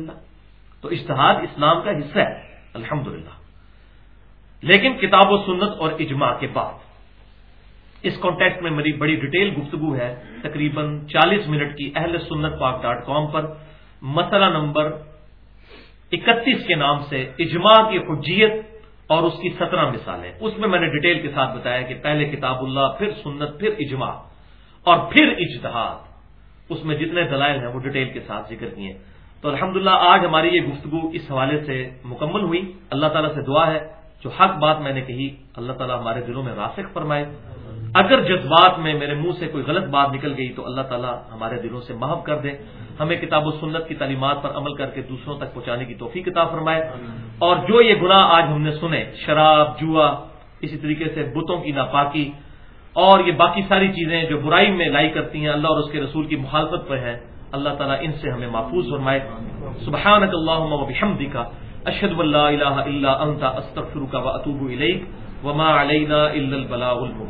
تو اشتہاد اسلام کا حصہ ہے الحمد لیکن کتاب و سنت اور اجماع کے بعد، اس کانٹیکٹ میں میری بڑی ڈیٹیل گفتگو ہے، تقریباً چالیس منٹ کی اہل سنت پاک ڈاٹ کام پر۔ مسئلہ نمبر اکتیس کے نام سے اجماع کی حجیت اور اس کی سترہ مثالیں۔ اس میں میں نے ڈیٹیل کے ساتھ بتایا کہ پہلے کتاب اللہ، پھر سنت، پھر اجماع اور پھر اجتہاد۔ اس میں جتنے دلائل ہیں وہ ڈیٹیل کے ساتھ ذکر کیے۔ تو الحمدللہ، آج ہماری یہ گفتگو اس حوالے سے مکمل ہوئی۔ اللہ تعالیٰ سے دعا ہے۔ جو حق بات میں نے کہی، اللہ تعالیٰ ہمارے دلوں میں راسک فرمائے۔ اگر جذبات میں میرے منہ سے کوئی غلط بات نکل گئی تو اللہ تعالیٰ ہمارے دلوں سے محب کر دے۔ ہمیں کتاب و سنت کی تعلیمات پر عمل کر کے دوسروں تک پہنچانے کی توفیق کتاب فرمائے۔ اور جو یہ گناہ آج ہم نے سنے، شراب، جوا، اسی طریقے سے بتوں کی ناپاکی اور یہ باقی ساری چیزیں جو برائی میں لائی کرتی ہیں، اللہ اور اس کے رسول کی مخالفت پر ہیں، اللہ تعالیٰ ان سے ہمیں محفوظ فرمائے۔ سبحانک اللہم و بحمدک، اشہد الہ الا انت، استغفرک و اتوب الیک، وما علینا الا البلاغ المبین۔